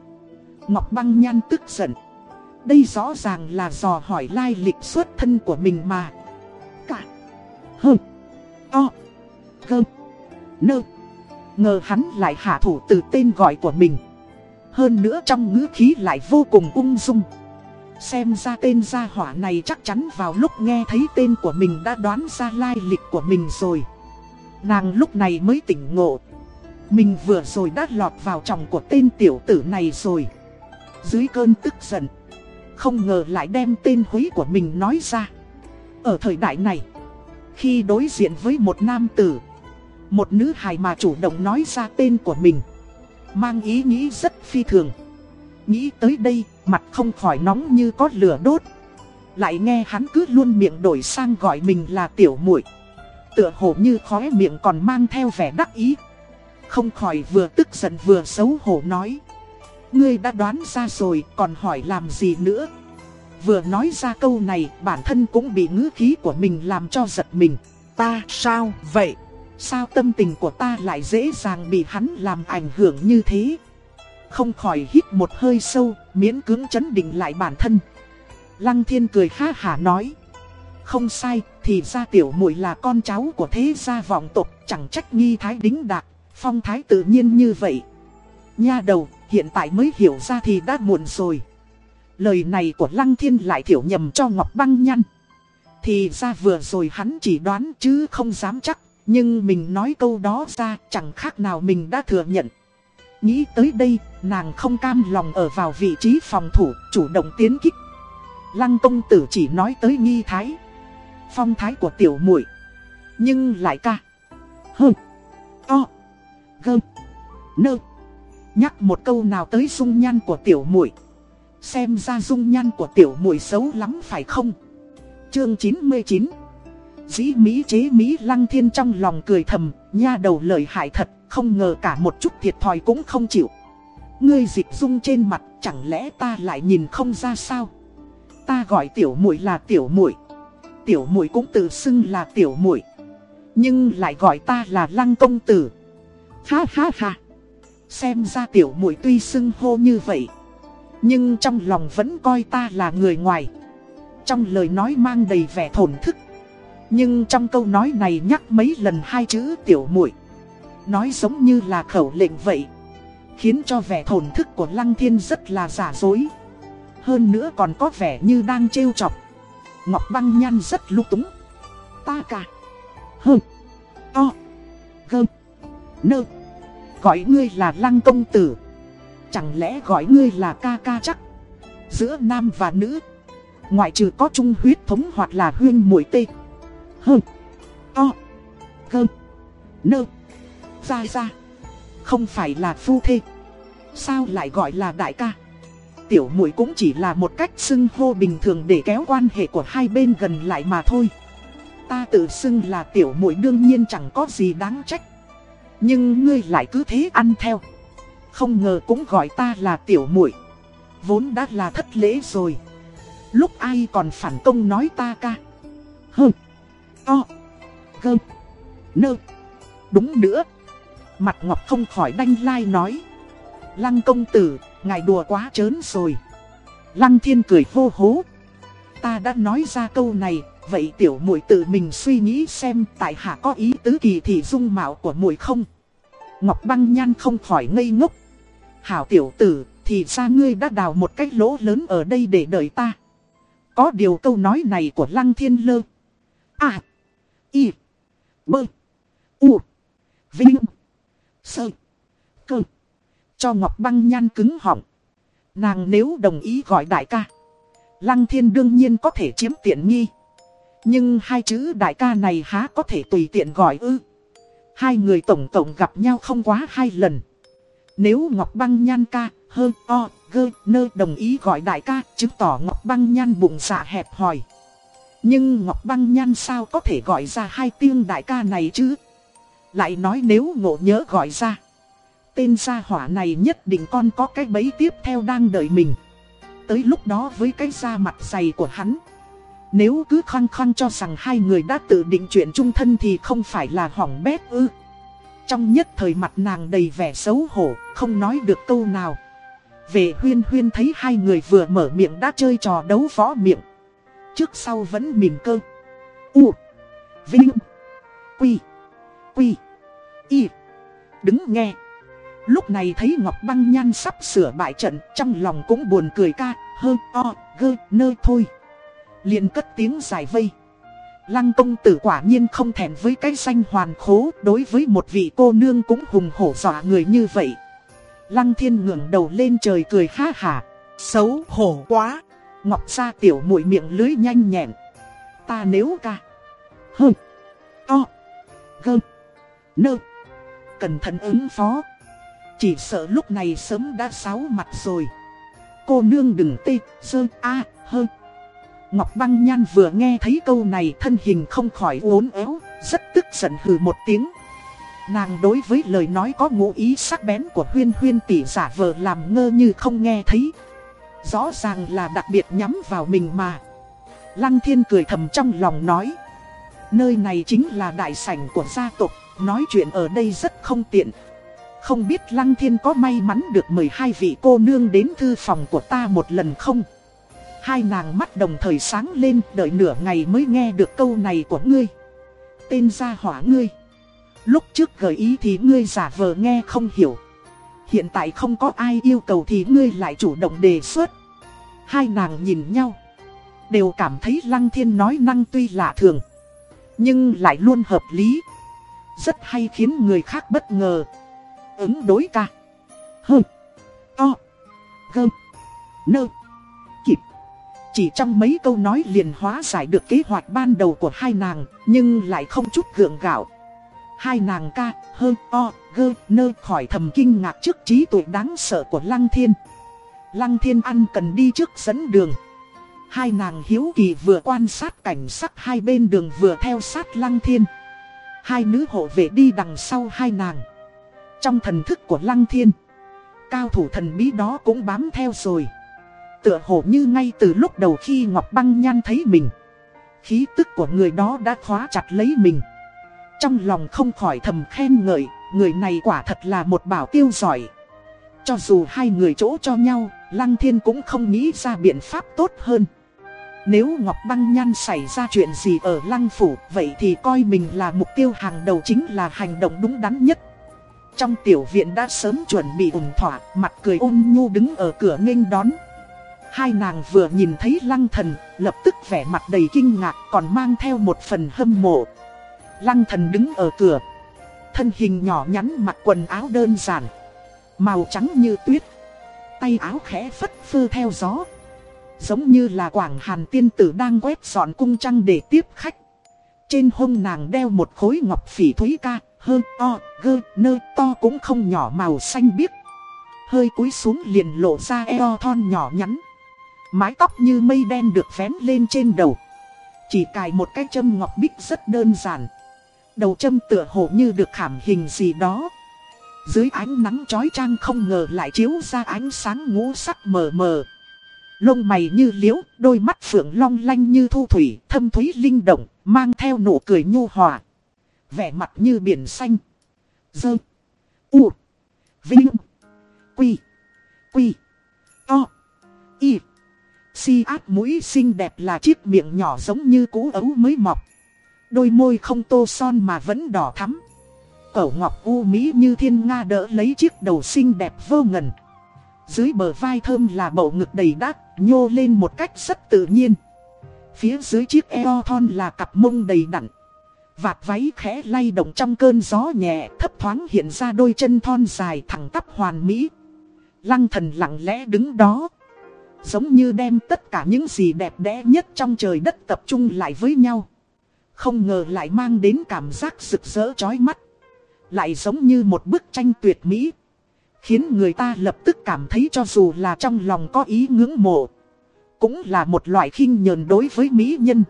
Speaker 1: Ngọc băng nhan tức giận. Đây rõ ràng là dò hỏi lai lịch xuất thân của mình mà. Hơ, o, gơ, nơ. Ngờ hắn lại hạ thủ từ tên gọi của mình. Hơn nữa trong ngữ khí lại vô cùng ung dung. Xem ra tên gia hỏa này chắc chắn vào lúc nghe thấy tên của mình đã đoán ra lai lịch của mình rồi. Nàng lúc này mới tỉnh ngộ. Mình vừa rồi đã lọt vào chồng của tên tiểu tử này rồi. Dưới cơn tức giận. Không ngờ lại đem tên húy của mình nói ra. Ở thời đại này, khi đối diện với một nam tử, một nữ hài mà chủ động nói ra tên của mình, mang ý nghĩ rất phi thường. Nghĩ tới đây, mặt không khỏi nóng như có lửa đốt. Lại nghe hắn cứ luôn miệng đổi sang gọi mình là tiểu muội Tựa hồ như khóe miệng còn mang theo vẻ đắc ý. Không khỏi vừa tức giận vừa xấu hổ nói. Ngươi đã đoán ra rồi còn hỏi làm gì nữa. Vừa nói ra câu này bản thân cũng bị ngữ khí của mình làm cho giật mình. Ta sao vậy? Sao tâm tình của ta lại dễ dàng bị hắn làm ảnh hưởng như thế? Không khỏi hít một hơi sâu, miễn cưỡng chấn định lại bản thân. Lăng thiên cười ha hả nói. Không sai, thì ra tiểu muội là con cháu của thế gia vọng tộc, chẳng trách nghi thái đính đạc phong thái tự nhiên như vậy. Nha đầu, hiện tại mới hiểu ra thì đã muộn rồi. Lời này của Lăng Thiên lại thiểu nhầm cho Ngọc Băng Nhăn. Thì ra vừa rồi hắn chỉ đoán chứ không dám chắc, nhưng mình nói câu đó ra chẳng khác nào mình đã thừa nhận. Nghĩ tới đây, nàng không cam lòng ở vào vị trí phòng thủ, chủ động tiến kích. Lăng công tử chỉ nói tới nghi thái. Phong thái của tiểu muội Nhưng lại ca. Hơ. To. Gơ. Nơ. Nhắc một câu nào tới dung nhan của tiểu muội Xem ra dung nhan của tiểu muội xấu lắm phải không? Chương 99 Dĩ Mỹ chế Mỹ lăng thiên trong lòng cười thầm, nha đầu lời hại thật, không ngờ cả một chút thiệt thòi cũng không chịu. Ngươi dịch dung trên mặt, chẳng lẽ ta lại nhìn không ra sao? Ta gọi tiểu muội là tiểu muội, tiểu muội cũng tự xưng là tiểu muội, nhưng lại gọi ta là lăng công tử. Ha ha ha. Xem ra tiểu muội tuy xưng hô như vậy, nhưng trong lòng vẫn coi ta là người ngoài. Trong lời nói mang đầy vẻ thổn thức. Nhưng trong câu nói này nhắc mấy lần hai chữ tiểu muội. Nói giống như là khẩu lệnh vậy. Khiến cho vẻ thổn thức của Lăng Thiên rất là giả dối. Hơn nữa còn có vẻ như đang trêu chọc. Ngọc băng Nhan rất lúc túng. Ta cả. Hơn To. Gơm Nơ. Gọi ngươi là Lăng Công Tử. Chẳng lẽ gọi ngươi là ca ca chắc? Giữa nam và nữ, Ngoại trừ có chung huyết thống hoặc là huyên mũi tê. Hơn To Gơm Nơ, Ra ra. Không phải là phu thê. Sao lại gọi là đại ca? Tiểu muội cũng chỉ là một cách xưng hô bình thường để kéo quan hệ của hai bên gần lại mà thôi. Ta tự xưng là tiểu muội đương nhiên chẳng có gì đáng trách. Nhưng ngươi lại cứ thế ăn theo. Không ngờ cũng gọi ta là tiểu muội. Vốn đã là thất lễ rồi. Lúc ai còn phản công nói ta ca? Hơ, To, Gơ, Nơ. Đúng nữa. Mặt Ngọc không khỏi đanh lai nói. Lăng công tử, Ngài đùa quá trớn rồi. Lăng thiên cười hô hố. Ta đã nói ra câu này, Vậy tiểu muội tự mình suy nghĩ xem Tại hạ có ý tứ kỳ thị dung mạo của muội không? Ngọc băng nhan không khỏi ngây ngốc. Hảo tiểu tử, Thì ra ngươi đã đào một cái lỗ lớn ở đây để đợi ta Có điều câu nói này của lăng thiên lơ À Y Bơ U, Vinh Sơ Cơ cho Ngọc Băng Nhan cứng họng. Nàng nếu đồng ý gọi đại ca. Lăng thiên đương nhiên có thể chiếm tiện nghi. Nhưng hai chữ đại ca này há có thể tùy tiện gọi ư. Hai người tổng tổng gặp nhau không quá hai lần. Nếu Ngọc Băng Nhan ca, hơ, o, gơ, nơ đồng ý gọi đại ca, chứng tỏ Ngọc Băng Nhan bụng dạ hẹp hòi. Nhưng Ngọc Băng Nhan sao có thể gọi ra hai tiếng đại ca này chứ? Lại nói nếu ngộ nhớ gọi ra. Tên gia hỏa này nhất định con có cái bẫy tiếp theo đang đợi mình. Tới lúc đó với cái da mặt dày của hắn Nếu cứ khăng khăng cho rằng hai người đã tự định chuyện chung thân thì không phải là hỏng bét ư trong nhất thời mặt nàng đầy vẻ xấu hổ, không nói được câu nào. Về huyên huyên thấy hai người vừa mở miệng đã chơi trò đấu võ miệng. Trước sau vẫn mỉm cơ. U Vinh Quy Quy Y. Đứng nghe. Lúc này thấy Ngọc Băng Nhan sắp sửa bại trận Trong lòng cũng buồn cười ca Hơ o gơ nơ thôi. Liền cất tiếng giải vây. Lăng công tử quả nhiên không thèm với cái danh hoàn khố, Đối với một vị cô nương cũng hùng hổ dọa người như vậy. Lăng thiên ngẩng đầu lên trời cười ha hả Xấu hổ quá. Ngọc ra tiểu mũi miệng lưới nhanh nhẹn. Ta nếu ca, Hơ, To, Gơ, Nơ, Cẩn thận ứng phó. Chỉ sợ lúc này sớm đã sáu mặt rồi. Cô nương đừng tê, Sơ, a, hơ. Ngọc Băng Nhan vừa nghe thấy câu này thân hình không khỏi uốn éo, rất tức giận hừ một tiếng. Nàng đối với lời nói có ngụ ý sắc bén của huyên huyên tỷ giả vờ làm ngơ như không nghe thấy. Rõ ràng là đặc biệt nhắm vào mình mà. Lăng thiên cười thầm trong lòng nói. Nơi này chính là đại sảnh của gia tộc, nói chuyện ở đây rất không tiện. Không biết Lăng Thiên có may mắn được mời hai vị cô nương đến thư phòng của ta một lần không? Hai nàng mắt đồng thời sáng lên, đợi nửa ngày mới nghe được câu này của ngươi. Tên gia hỏa ngươi. Lúc trước gợi ý thì ngươi giả vờ nghe không hiểu. Hiện tại không có ai yêu cầu thì ngươi lại chủ động đề xuất. Hai nàng nhìn nhau. Đều cảm thấy Lăng Thiên nói năng tuy lạ thường. Nhưng lại luôn hợp lý. Rất hay khiến người khác bất ngờ. Ứng đối ca. Hơ. To. Gơ. Nơ. Chỉ trong mấy câu nói liền hóa giải được kế hoạch ban đầu của hai nàng, nhưng lại không chút gượng gạo. Hai nàng ca, hơ, o, gơ, nơ khỏi thầm kinh ngạc trước trí tuệ đáng sợ của Lăng Thiên. Lăng Thiên ăn cần đi trước dẫn đường. Hai nàng hiếu kỳ vừa quan sát cảnh sắc hai bên đường vừa theo sát Lăng Thiên. Hai nữ hộ vệ đi đằng sau hai nàng. Trong thần thức của Lăng Thiên, cao thủ thần bí đó cũng bám theo rồi. Tựa hồ như ngay từ lúc đầu khi Ngọc Băng Nhan thấy mình. Khí tức của người đó đã khóa chặt lấy mình. Trong lòng không khỏi thầm khen ngợi, Người này quả thật là một bảo tiêu giỏi. Cho dù hai người chỗ cho nhau, Lăng Thiên cũng không nghĩ ra biện pháp tốt hơn. Nếu Ngọc Băng Nhan xảy ra chuyện gì ở Lăng Phủ, Vậy thì coi mình là mục tiêu hàng đầu chính là hành động đúng đắn nhất. Trong tiểu viện đã sớm chuẩn bị ủng thỏa, Mặt cười ôn nhu đứng ở cửa nghênh đón. Hai nàng vừa nhìn thấy lăng thần, lập tức vẻ mặt đầy kinh ngạc còn mang theo một phần hâm mộ. Lăng thần đứng ở cửa. Thân hình nhỏ nhắn mặc quần áo đơn giản. Màu trắng như tuyết. Tay áo khẽ phất phơ theo gió. Giống như là quảng hàn tiên tử đang quét dọn cung trăng để tiếp khách. Trên hông nàng đeo một khối ngọc phỉ thúy ca, hơ, o, gơ, nơ to cũng không nhỏ màu xanh biếc. Hơi cúi xuống liền lộ ra eo thon nhỏ nhắn. Mái tóc như mây đen được vén lên trên đầu Chỉ cài một cái châm ngọc bích rất đơn giản Đầu châm tựa hồ như được khảm hình gì đó Dưới ánh nắng chói chang không ngờ lại chiếu ra ánh sáng ngũ sắc mờ mờ Lông mày như liễu, đôi mắt phượng long lanh như thu thủy, thâm thúy linh động, mang theo nụ cười nhu hòa. Vẻ mặt như biển xanh. Dơ. U. Vinh. Quy. Quy. To. Y. Si át mũi xinh đẹp là chiếc miệng nhỏ giống như cú ấu mới mọc. Đôi môi không tô son mà vẫn đỏ thắm. Cẩu ngọc u mỹ như thiên nga đỡ lấy chiếc đầu xinh đẹp vô ngần. Dưới bờ vai thơm là bầu ngực đầy đát, nhô lên một cách rất tự nhiên. Phía dưới chiếc eo thon là cặp mông đầy đặn. Vạt váy khẽ lay động trong cơn gió nhẹ, thấp thoáng hiện ra đôi chân thon dài thẳng tắp hoàn mỹ. Lăng thần lặng lẽ đứng đó. Giống như đem tất cả những gì đẹp đẽ nhất trong trời đất tập trung lại với nhau. Không ngờ lại mang đến cảm giác rực rỡ chói mắt. Lại giống như một bức tranh tuyệt mỹ. Khiến người ta lập tức cảm thấy cho dù là trong lòng có ý ngưỡng mộ. Cũng là một loại khinh nhờn đối với mỹ nhân.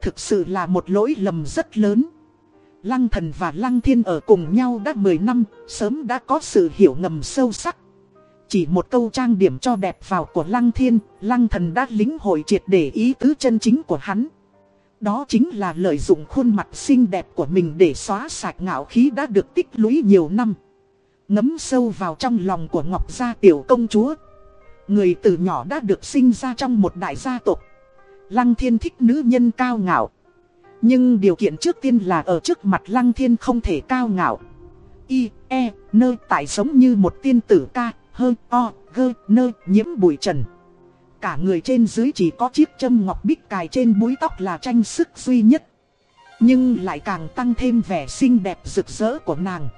Speaker 1: Thực sự là một lỗi lầm rất lớn. Lăng thần và lăng thiên ở cùng nhau đã 10 năm, sớm đã có sự hiểu ngầm sâu sắc. Chỉ một câu trang điểm cho đẹp vào của Lăng Thiên, Lăng Thần đã lính hội triệt để ý tứ chân chính của hắn. Đó chính là lợi dụng khuôn mặt xinh đẹp của mình để xóa sạch ngạo khí đã được tích lũy nhiều năm. Ngấm sâu vào trong lòng của Ngọc Gia tiểu công chúa. Người từ nhỏ đã được sinh ra trong một đại gia tộc. Lăng Thiên thích nữ nhân cao ngạo. Nhưng điều kiện trước tiên là ở trước mặt Lăng Thiên không thể cao ngạo. Y, E, nơi tại giống như một tiên tử ca, hơ, o, gơ, nơ, nhiễm bụi trần. Cả người trên dưới chỉ có chiếc châm ngọc bích cài trên búi tóc là tranh sức duy nhất. Nhưng lại càng tăng thêm vẻ xinh đẹp rực rỡ của nàng.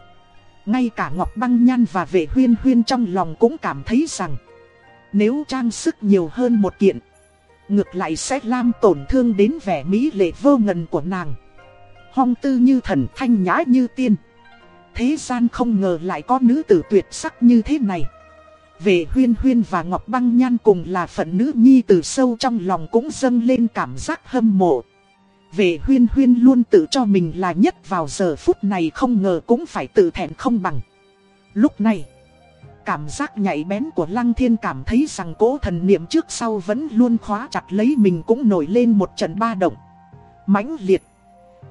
Speaker 1: Ngay cả Ngọc Băng Nhan và vệ huyên huyên trong lòng cũng cảm thấy rằng Nếu trang sức nhiều hơn một kiện Ngược lại sẽ làm tổn thương đến vẻ mỹ lệ vô ngần của nàng Hong tư như thần thanh nhã như tiên Thế gian không ngờ lại có nữ tử tuyệt sắc như thế này về huyên huyên và Ngọc Băng Nhan cùng là phận nữ nhi từ sâu trong lòng cũng dâng lên cảm giác hâm mộ Về huyên huyên luôn tự cho mình là nhất vào giờ phút này không ngờ cũng phải tự thẹn không bằng Lúc này, Cảm giác nhạy bén của Lăng Thiên cảm thấy rằng cố thần niệm trước sau vẫn luôn khóa chặt lấy mình cũng nổi lên một trận ba động. mãnh liệt.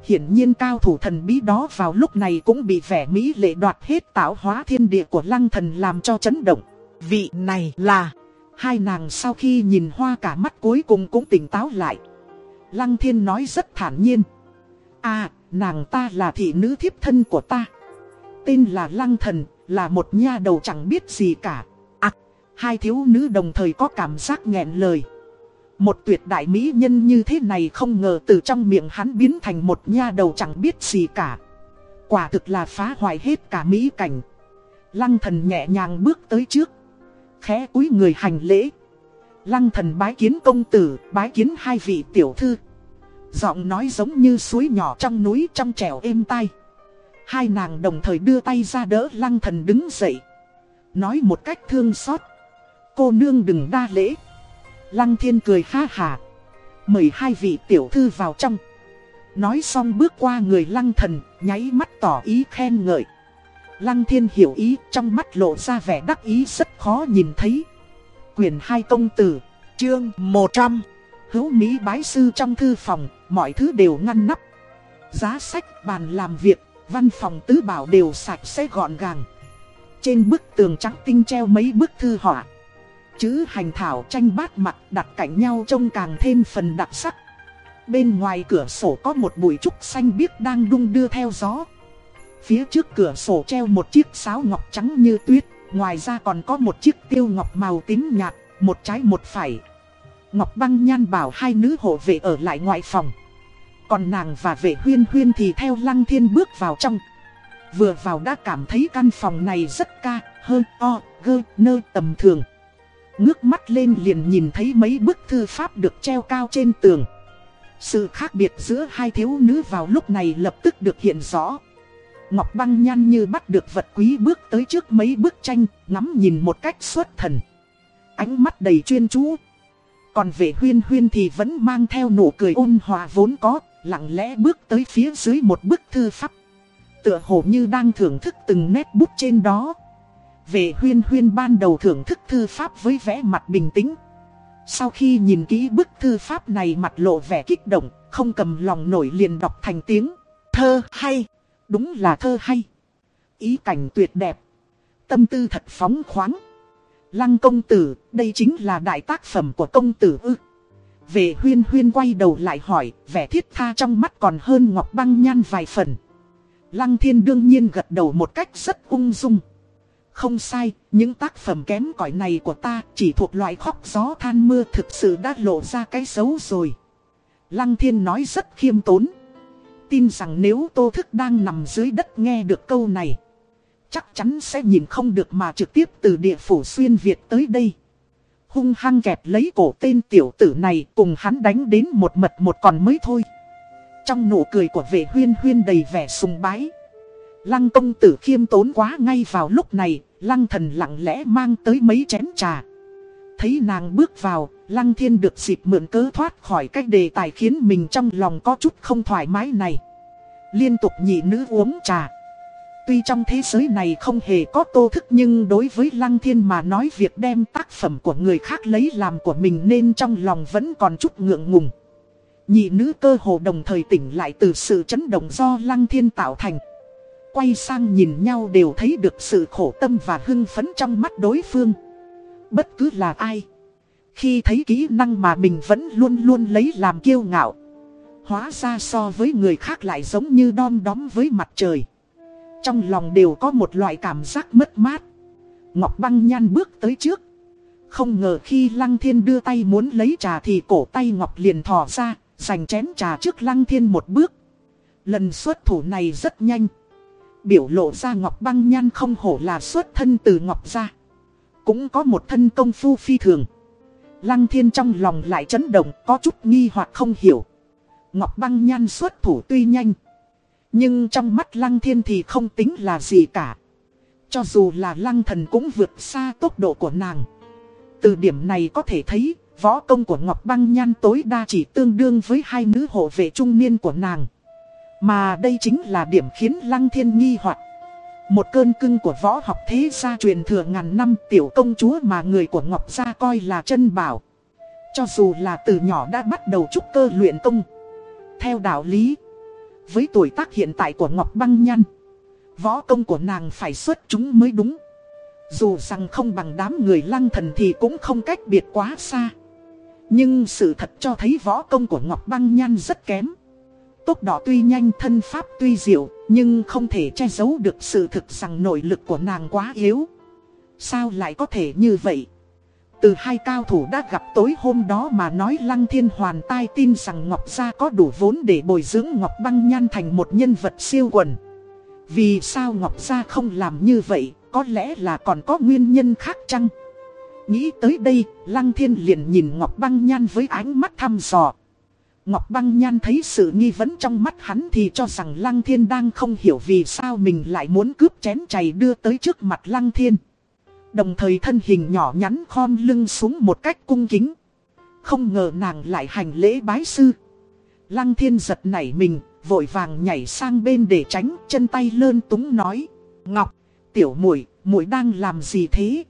Speaker 1: Hiển nhiên cao thủ thần bí đó vào lúc này cũng bị vẻ mỹ lệ đoạt hết tạo hóa thiên địa của Lăng thần làm cho chấn động. Vị này là... Hai nàng sau khi nhìn hoa cả mắt cuối cùng cũng tỉnh táo lại. Lăng thiên nói rất thản nhiên. À, nàng ta là thị nữ thiếp thân của ta. Tên là Lăng thần, là một nha đầu chẳng biết gì cả. À, hai thiếu nữ đồng thời có cảm giác nghẹn lời. Một tuyệt đại mỹ nhân như thế này không ngờ từ trong miệng hắn biến thành một nha đầu chẳng biết gì cả. Quả thực là phá hoại hết cả mỹ cảnh. Lăng thần nhẹ nhàng bước tới trước. Khẽ cúi người hành lễ. Lăng thần bái kiến công tử, bái kiến hai vị tiểu thư. Giọng nói giống như suối nhỏ trong núi trong trẻo êm tai. Hai nàng đồng thời đưa tay ra đỡ lăng thần đứng dậy. Nói một cách thương xót. Cô nương đừng đa lễ. Lăng thiên cười ha hà. Mời hai vị tiểu thư vào trong. Nói xong bước qua người lăng thần, nháy mắt tỏ ý khen ngợi. Lăng thiên hiểu ý, trong mắt lộ ra vẻ đắc ý rất khó nhìn thấy. Quyền hai công tử, chương 100. Hữu Mỹ bái sư trong thư phòng, mọi thứ đều ngăn nắp. Giá sách, bàn làm việc, Văn phòng tứ bảo đều sạch sẽ gọn gàng. Trên bức tường trắng tinh treo mấy bức thư họa. Chữ hành thảo tranh bát mặt đặt cạnh nhau trông càng thêm phần đặc sắc. Bên ngoài cửa sổ có một bụi trúc xanh biếc đang đung đưa theo gió. Phía trước cửa sổ treo một chiếc sáo ngọc trắng như tuyết. Ngoài ra còn có một chiếc tiêu ngọc màu tím nhạt, một trái một phải. Ngọc băng nhan bảo hai nữ hộ vệ ở lại ngoại phòng. Còn nàng và vệ huyên huyên thì theo lăng thiên bước vào trong. Vừa vào đã cảm thấy căn phòng này rất ca, hơn o, gơ, nơ tầm thường. Ngước mắt lên liền nhìn thấy mấy bức thư pháp được treo cao trên tường. Sự khác biệt giữa hai thiếu nữ vào lúc này lập tức được hiện rõ. Ngọc băng nhan như bắt được vật quý bước tới trước mấy bức tranh, ngắm nhìn một cách xuất thần. Ánh mắt đầy chuyên chú. Còn về huyên huyên thì vẫn mang theo nụ cười ôn hòa vốn có, lặng lẽ bước tới phía dưới một bức thư pháp. Tựa hồ như đang thưởng thức từng nét bút trên đó. Về huyên huyên ban đầu thưởng thức thư pháp với vẻ mặt bình tĩnh. Sau khi nhìn kỹ bức thư pháp này mặt lộ vẻ kích động, không cầm lòng nổi liền đọc thành tiếng. Thơ hay, đúng là thơ hay. Ý cảnh tuyệt đẹp, tâm tư thật phóng khoáng. Lăng công tử, đây chính là đại tác phẩm của công tử ư. Về huyên huyên quay đầu lại hỏi, vẻ thiết tha trong mắt còn hơn ngọc băng nhan vài phần. Lăng thiên đương nhiên gật đầu một cách rất ung dung. Không sai, những tác phẩm kém cỏi này của ta chỉ thuộc loại khóc gió than mưa thực sự đã lộ ra cái xấu rồi. Lăng thiên nói rất khiêm tốn. Tin rằng nếu tô thức đang nằm dưới đất nghe được câu này. Chắc chắn sẽ nhìn không được mà trực tiếp từ địa phủ xuyên Việt tới đây hung hăng kẹp lấy cổ tên tiểu tử này cùng hắn đánh đến một mật một còn mới thôi. Trong nụ cười của vệ huyên huyên đầy vẻ sùng bái. Lăng công tử khiêm tốn quá ngay vào lúc này, lăng thần lặng lẽ mang tới mấy chén trà. Thấy nàng bước vào, lăng thiên được dịp mượn cớ thoát khỏi cách đề tài khiến mình trong lòng có chút không thoải mái này. Liên tục nhị nữ uống trà. Tuy trong thế giới này không hề có tô thức nhưng đối với Lăng Thiên mà nói việc đem tác phẩm của người khác lấy làm của mình nên trong lòng vẫn còn chút ngượng ngùng. Nhị nữ cơ hồ đồng thời tỉnh lại từ sự chấn động do Lăng Thiên tạo thành. Quay sang nhìn nhau đều thấy được sự khổ tâm và hưng phấn trong mắt đối phương. Bất cứ là ai. Khi thấy kỹ năng mà mình vẫn luôn luôn lấy làm kiêu ngạo. Hóa ra so với người khác lại giống như đom đóm với mặt trời. Trong lòng đều có một loại cảm giác mất mát. Ngọc băng nhan bước tới trước. Không ngờ khi Lăng Thiên đưa tay muốn lấy trà thì cổ tay Ngọc liền thò ra, giành chén trà trước Lăng Thiên một bước. Lần xuất thủ này rất nhanh. Biểu lộ ra Ngọc băng nhan không hổ là xuất thân từ Ngọc ra. Cũng có một thân công phu phi thường. Lăng Thiên trong lòng lại chấn động có chút nghi hoặc không hiểu. Ngọc băng nhan xuất thủ tuy nhanh. Nhưng trong mắt Lăng Thiên thì không tính là gì cả. Cho dù là Lăng Thần cũng vượt xa tốc độ của nàng. Từ điểm này có thể thấy, võ công của Ngọc Băng Nhan tối đa chỉ tương đương với hai nữ hộ vệ trung niên của nàng. Mà đây chính là điểm khiến Lăng Thiên nghi hoặc. Một cơn cưng của võ học thế gia truyền thừa ngàn năm tiểu công chúa mà người của Ngọc Gia coi là chân bảo. Cho dù là từ nhỏ đã bắt đầu trúc cơ luyện công. Theo đạo lý, với tuổi tác hiện tại của Ngọc Băng Nhăn, võ công của nàng phải xuất chúng mới đúng. Dù rằng không bằng đám người lăng thần thì cũng không cách biệt quá xa. Nhưng sự thật cho thấy võ công của Ngọc Băng Nhan rất kém. Tốc độ tuy nhanh thân pháp tuy diệu, nhưng không thể che giấu được sự thực rằng nội lực của nàng quá yếu. Sao lại có thể như vậy? Từ hai cao thủ đã gặp tối hôm đó mà nói Lăng Thiên Hoàn tai tin rằng Ngọc Gia có đủ vốn để bồi dưỡng Ngọc Băng Nhan thành một nhân vật siêu quần. Vì sao Ngọc Gia không làm như vậy, có lẽ là còn có nguyên nhân khác chăng? Nghĩ tới đây, Lăng Thiên liền nhìn Ngọc Băng Nhan với ánh mắt thăm dò. Ngọc Băng Nhan thấy sự nghi vấn trong mắt hắn thì cho rằng Lăng Thiên đang không hiểu vì sao mình lại muốn cướp chén chày đưa tới trước mặt Lăng Thiên. Đồng thời thân hình nhỏ nhắn khom lưng xuống một cách cung kính. Không ngờ nàng lại hành lễ bái sư. Lăng thiên giật nảy mình, vội vàng nhảy sang bên để tránh, chân tay lơn túng nói. Ngọc, tiểu muội muội đang làm gì thế?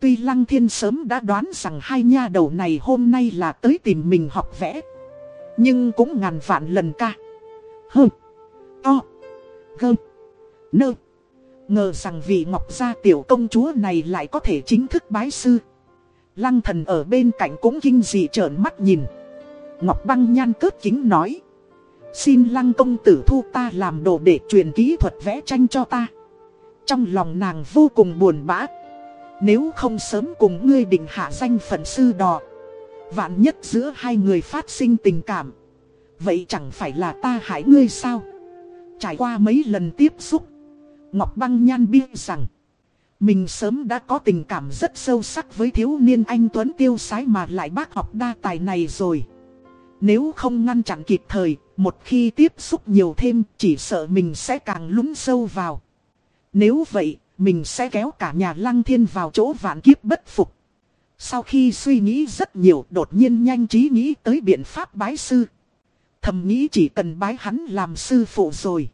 Speaker 1: Tuy Lăng Thiên sớm đã đoán rằng hai nha đầu này hôm nay là tới tìm mình học vẽ. Nhưng cũng ngàn vạn lần ca. Hơ. To. Gơ. Nơ. Ngờ rằng vị ngọc gia tiểu công chúa này lại có thể chính thức bái sư Lăng thần ở bên cạnh cũng kinh dị trợn mắt nhìn Ngọc băng nhan cướp kính nói Xin lăng công tử thu ta làm đồ để truyền kỹ thuật vẽ tranh cho ta Trong lòng nàng vô cùng buồn bã Nếu không sớm cùng ngươi định hạ danh phận sư đò Vạn nhất giữa hai người phát sinh tình cảm. Vậy chẳng phải là ta hại ngươi sao? Trải qua mấy lần tiếp xúc Ngọc Băng Nhan biết rằng Mình sớm đã có tình cảm rất sâu sắc với thiếu niên anh Tuấn tiêu sái mà lại bác học đa tài này rồi. Nếu không ngăn chặn kịp thời, một khi tiếp xúc nhiều thêm chỉ sợ mình sẽ càng lún sâu vào. Nếu vậy, mình sẽ kéo cả nhà lăng thiên vào chỗ vạn kiếp bất phục. Sau khi suy nghĩ rất nhiều đột nhiên nhanh trí nghĩ tới biện pháp bái sư. Thầm nghĩ chỉ cần bái hắn làm sư phụ rồi.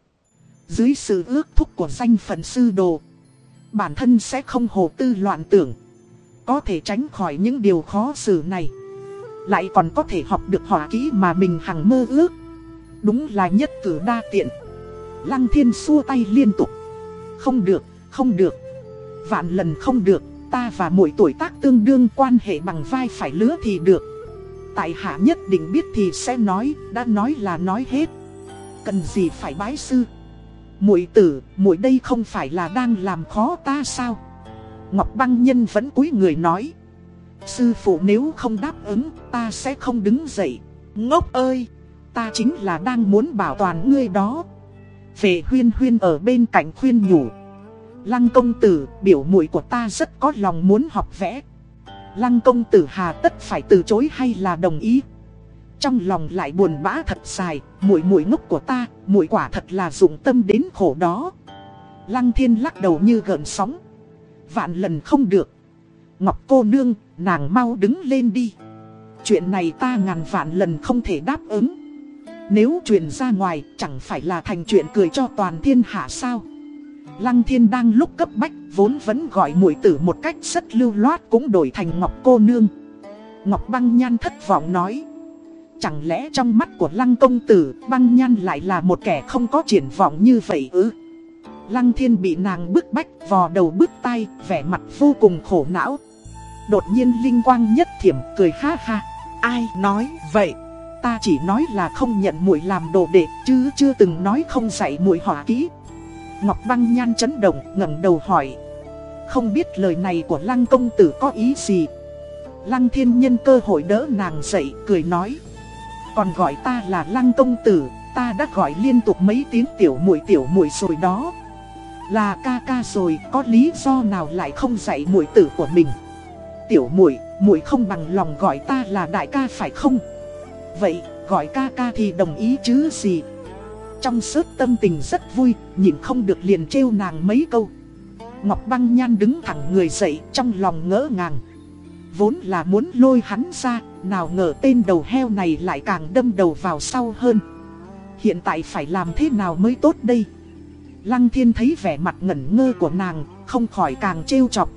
Speaker 1: Dưới sự ước thúc của danh phận sư đồ Bản thân sẽ không hồ tư loạn tưởng. Có thể tránh khỏi những điều khó xử này. Lại còn có thể học được họa kỹ mà mình hằng mơ ước. Đúng là nhất cử đa tiện. Lăng thiên xua tay liên tục. Không được, không được. Vạn lần không được. Ta và mỗi tuổi tác tương đương quan hệ bằng vai phải lứa thì được Tại hạ nhất định biết thì sẽ nói Đã nói là nói hết Cần gì phải bái sư muội tử, muội đây không phải là đang làm khó ta sao? Ngọc Băng Nhân vẫn cúi người nói. Sư phụ nếu không đáp ứng, ta sẽ không đứng dậy. Ngốc ơi, ta chính là đang muốn bảo toàn ngươi đó. Về huyên huyên ở bên cạnh khuyên nhủ. Lăng công tử, biểu muội của ta rất có lòng muốn học vẽ. Lăng công tử hà tất phải từ chối hay là đồng ý? Trong lòng lại buồn bã thật dài, muội muội ngốc của ta, muội quả thật là dụng tâm đến khổ đó. Lăng thiên lắc đầu như gợn sóng. Vạn lần không được. Ngọc cô nương, nàng mau đứng lên đi. Chuyện này ta ngàn vạn lần không thể đáp ứng. Nếu truyền ra ngoài, chẳng phải là thành chuyện cười cho toàn thiên hạ sao. Lăng thiên đang lúc cấp bách, vốn vẫn gọi muội tử một cách rất lưu loát cũng đổi thành ngọc cô nương. Ngọc băng nhan thất vọng nói, Chẳng lẽ trong mắt của lăng công tử, băng nhan lại là một kẻ không có triển vọng như vậy ư? Lăng thiên bị nàng bức bách, vò đầu bức tay vẻ mặt vô cùng khổ não. Đột nhiên linh quang nhất thiểm, cười ha ha, Ai nói vậy? Ta chỉ nói là không nhận muội làm đồ đệ, chứ chưa từng nói không dạy muội họa kỹ. Ngọc băng nhan chấn động, ngẩng đầu hỏi. Không biết lời này của lăng công tử có ý gì? Lăng thiên nhân cơ hội đỡ nàng dậy, cười nói. Còn gọi ta là lăng công tử, Ta đã gọi liên tục mấy tiếng tiểu muội tiểu muội rồi đó. Là ca ca rồi, có lý do nào lại không dạy muội tử của mình? Tiểu muội muội không bằng lòng gọi ta là đại ca phải không? Vậy, gọi ca ca thì đồng ý chứ gì? Trong suốt tâm tình rất vui Nhìn không được liền trêu nàng mấy câu. Ngọc băng nhan đứng thẳng người dậy, trong lòng ngỡ ngàng. Vốn là muốn lôi hắn ra, Nào ngờ tên đầu heo này lại càng đâm đầu vào sau hơn. Hiện tại phải làm thế nào mới tốt đây? Lăng thiên thấy vẻ mặt ngẩn ngơ của nàng, Không khỏi càng trêu chọc.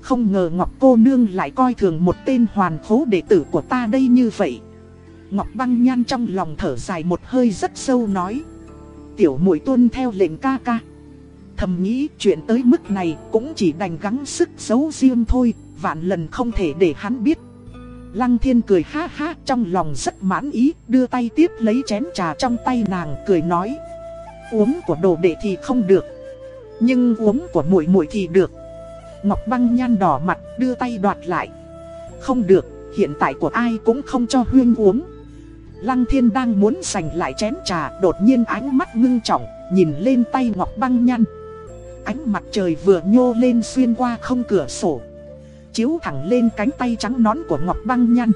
Speaker 1: Không ngờ Ngọc cô nương lại coi thường một tên hoàn khố đệ tử của ta đây như vậy. Ngọc băng nhan trong lòng thở dài một hơi rất sâu nói. Tiểu muội tuân theo lệnh ca ca. Thầm nghĩ chuyện tới mức này cũng chỉ đành gắng sức giấu riêng thôi, Vạn lần không thể để hắn biết. Lăng thiên cười ha ha, trong lòng rất mãn ý, Đưa tay tiếp lấy chén trà trong tay nàng, cười nói, Uống của đồ đệ thì không được, Nhưng uống của muội muội thì được. Ngọc băng nhan đỏ mặt, đưa tay đoạt lại, Không được, hiện tại của ai cũng không cho huyên uống. Lăng thiên đang muốn giành lại chén trà, Đột nhiên ánh mắt ngưng trọng, Nhìn lên tay Ngọc băng nhăn Ánh mặt trời vừa nhô lên xuyên qua không cửa sổ, Chiếu thẳng lên cánh tay trắng nón của Ngọc băng nhăn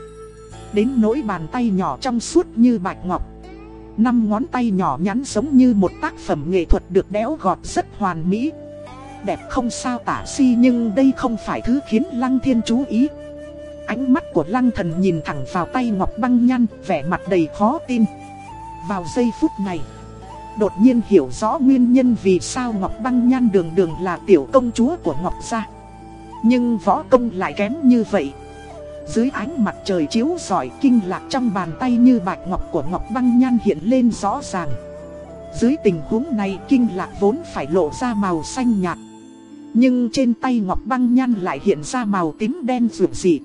Speaker 1: Đến nỗi bàn tay nhỏ trong suốt như bạch ngọc. Năm ngón tay nhỏ nhắn giống như một tác phẩm nghệ thuật được đẽo gọt rất hoàn mỹ. Đẹp không sao tả si nhưng đây không phải thứ khiến Lăng Thiên chú ý. Ánh mắt của lăng thần nhìn thẳng vào tay Ngọc Băng Nhăn, vẻ mặt đầy khó tin. Vào giây phút này, đột nhiên hiểu rõ nguyên nhân vì sao Ngọc Băng Nhan đường đường là tiểu công chúa của Ngọc Gia. Nhưng võ công lại kém như vậy. Dưới ánh mặt trời chiếu rọi kinh lạc trong bàn tay như bạch ngọc của Ngọc Băng Nhan hiện lên rõ ràng. Dưới tình huống này kinh lạc vốn phải lộ ra màu xanh nhạt. Nhưng trên tay Ngọc Băng Nhan lại hiện ra màu tím đen rượu dị.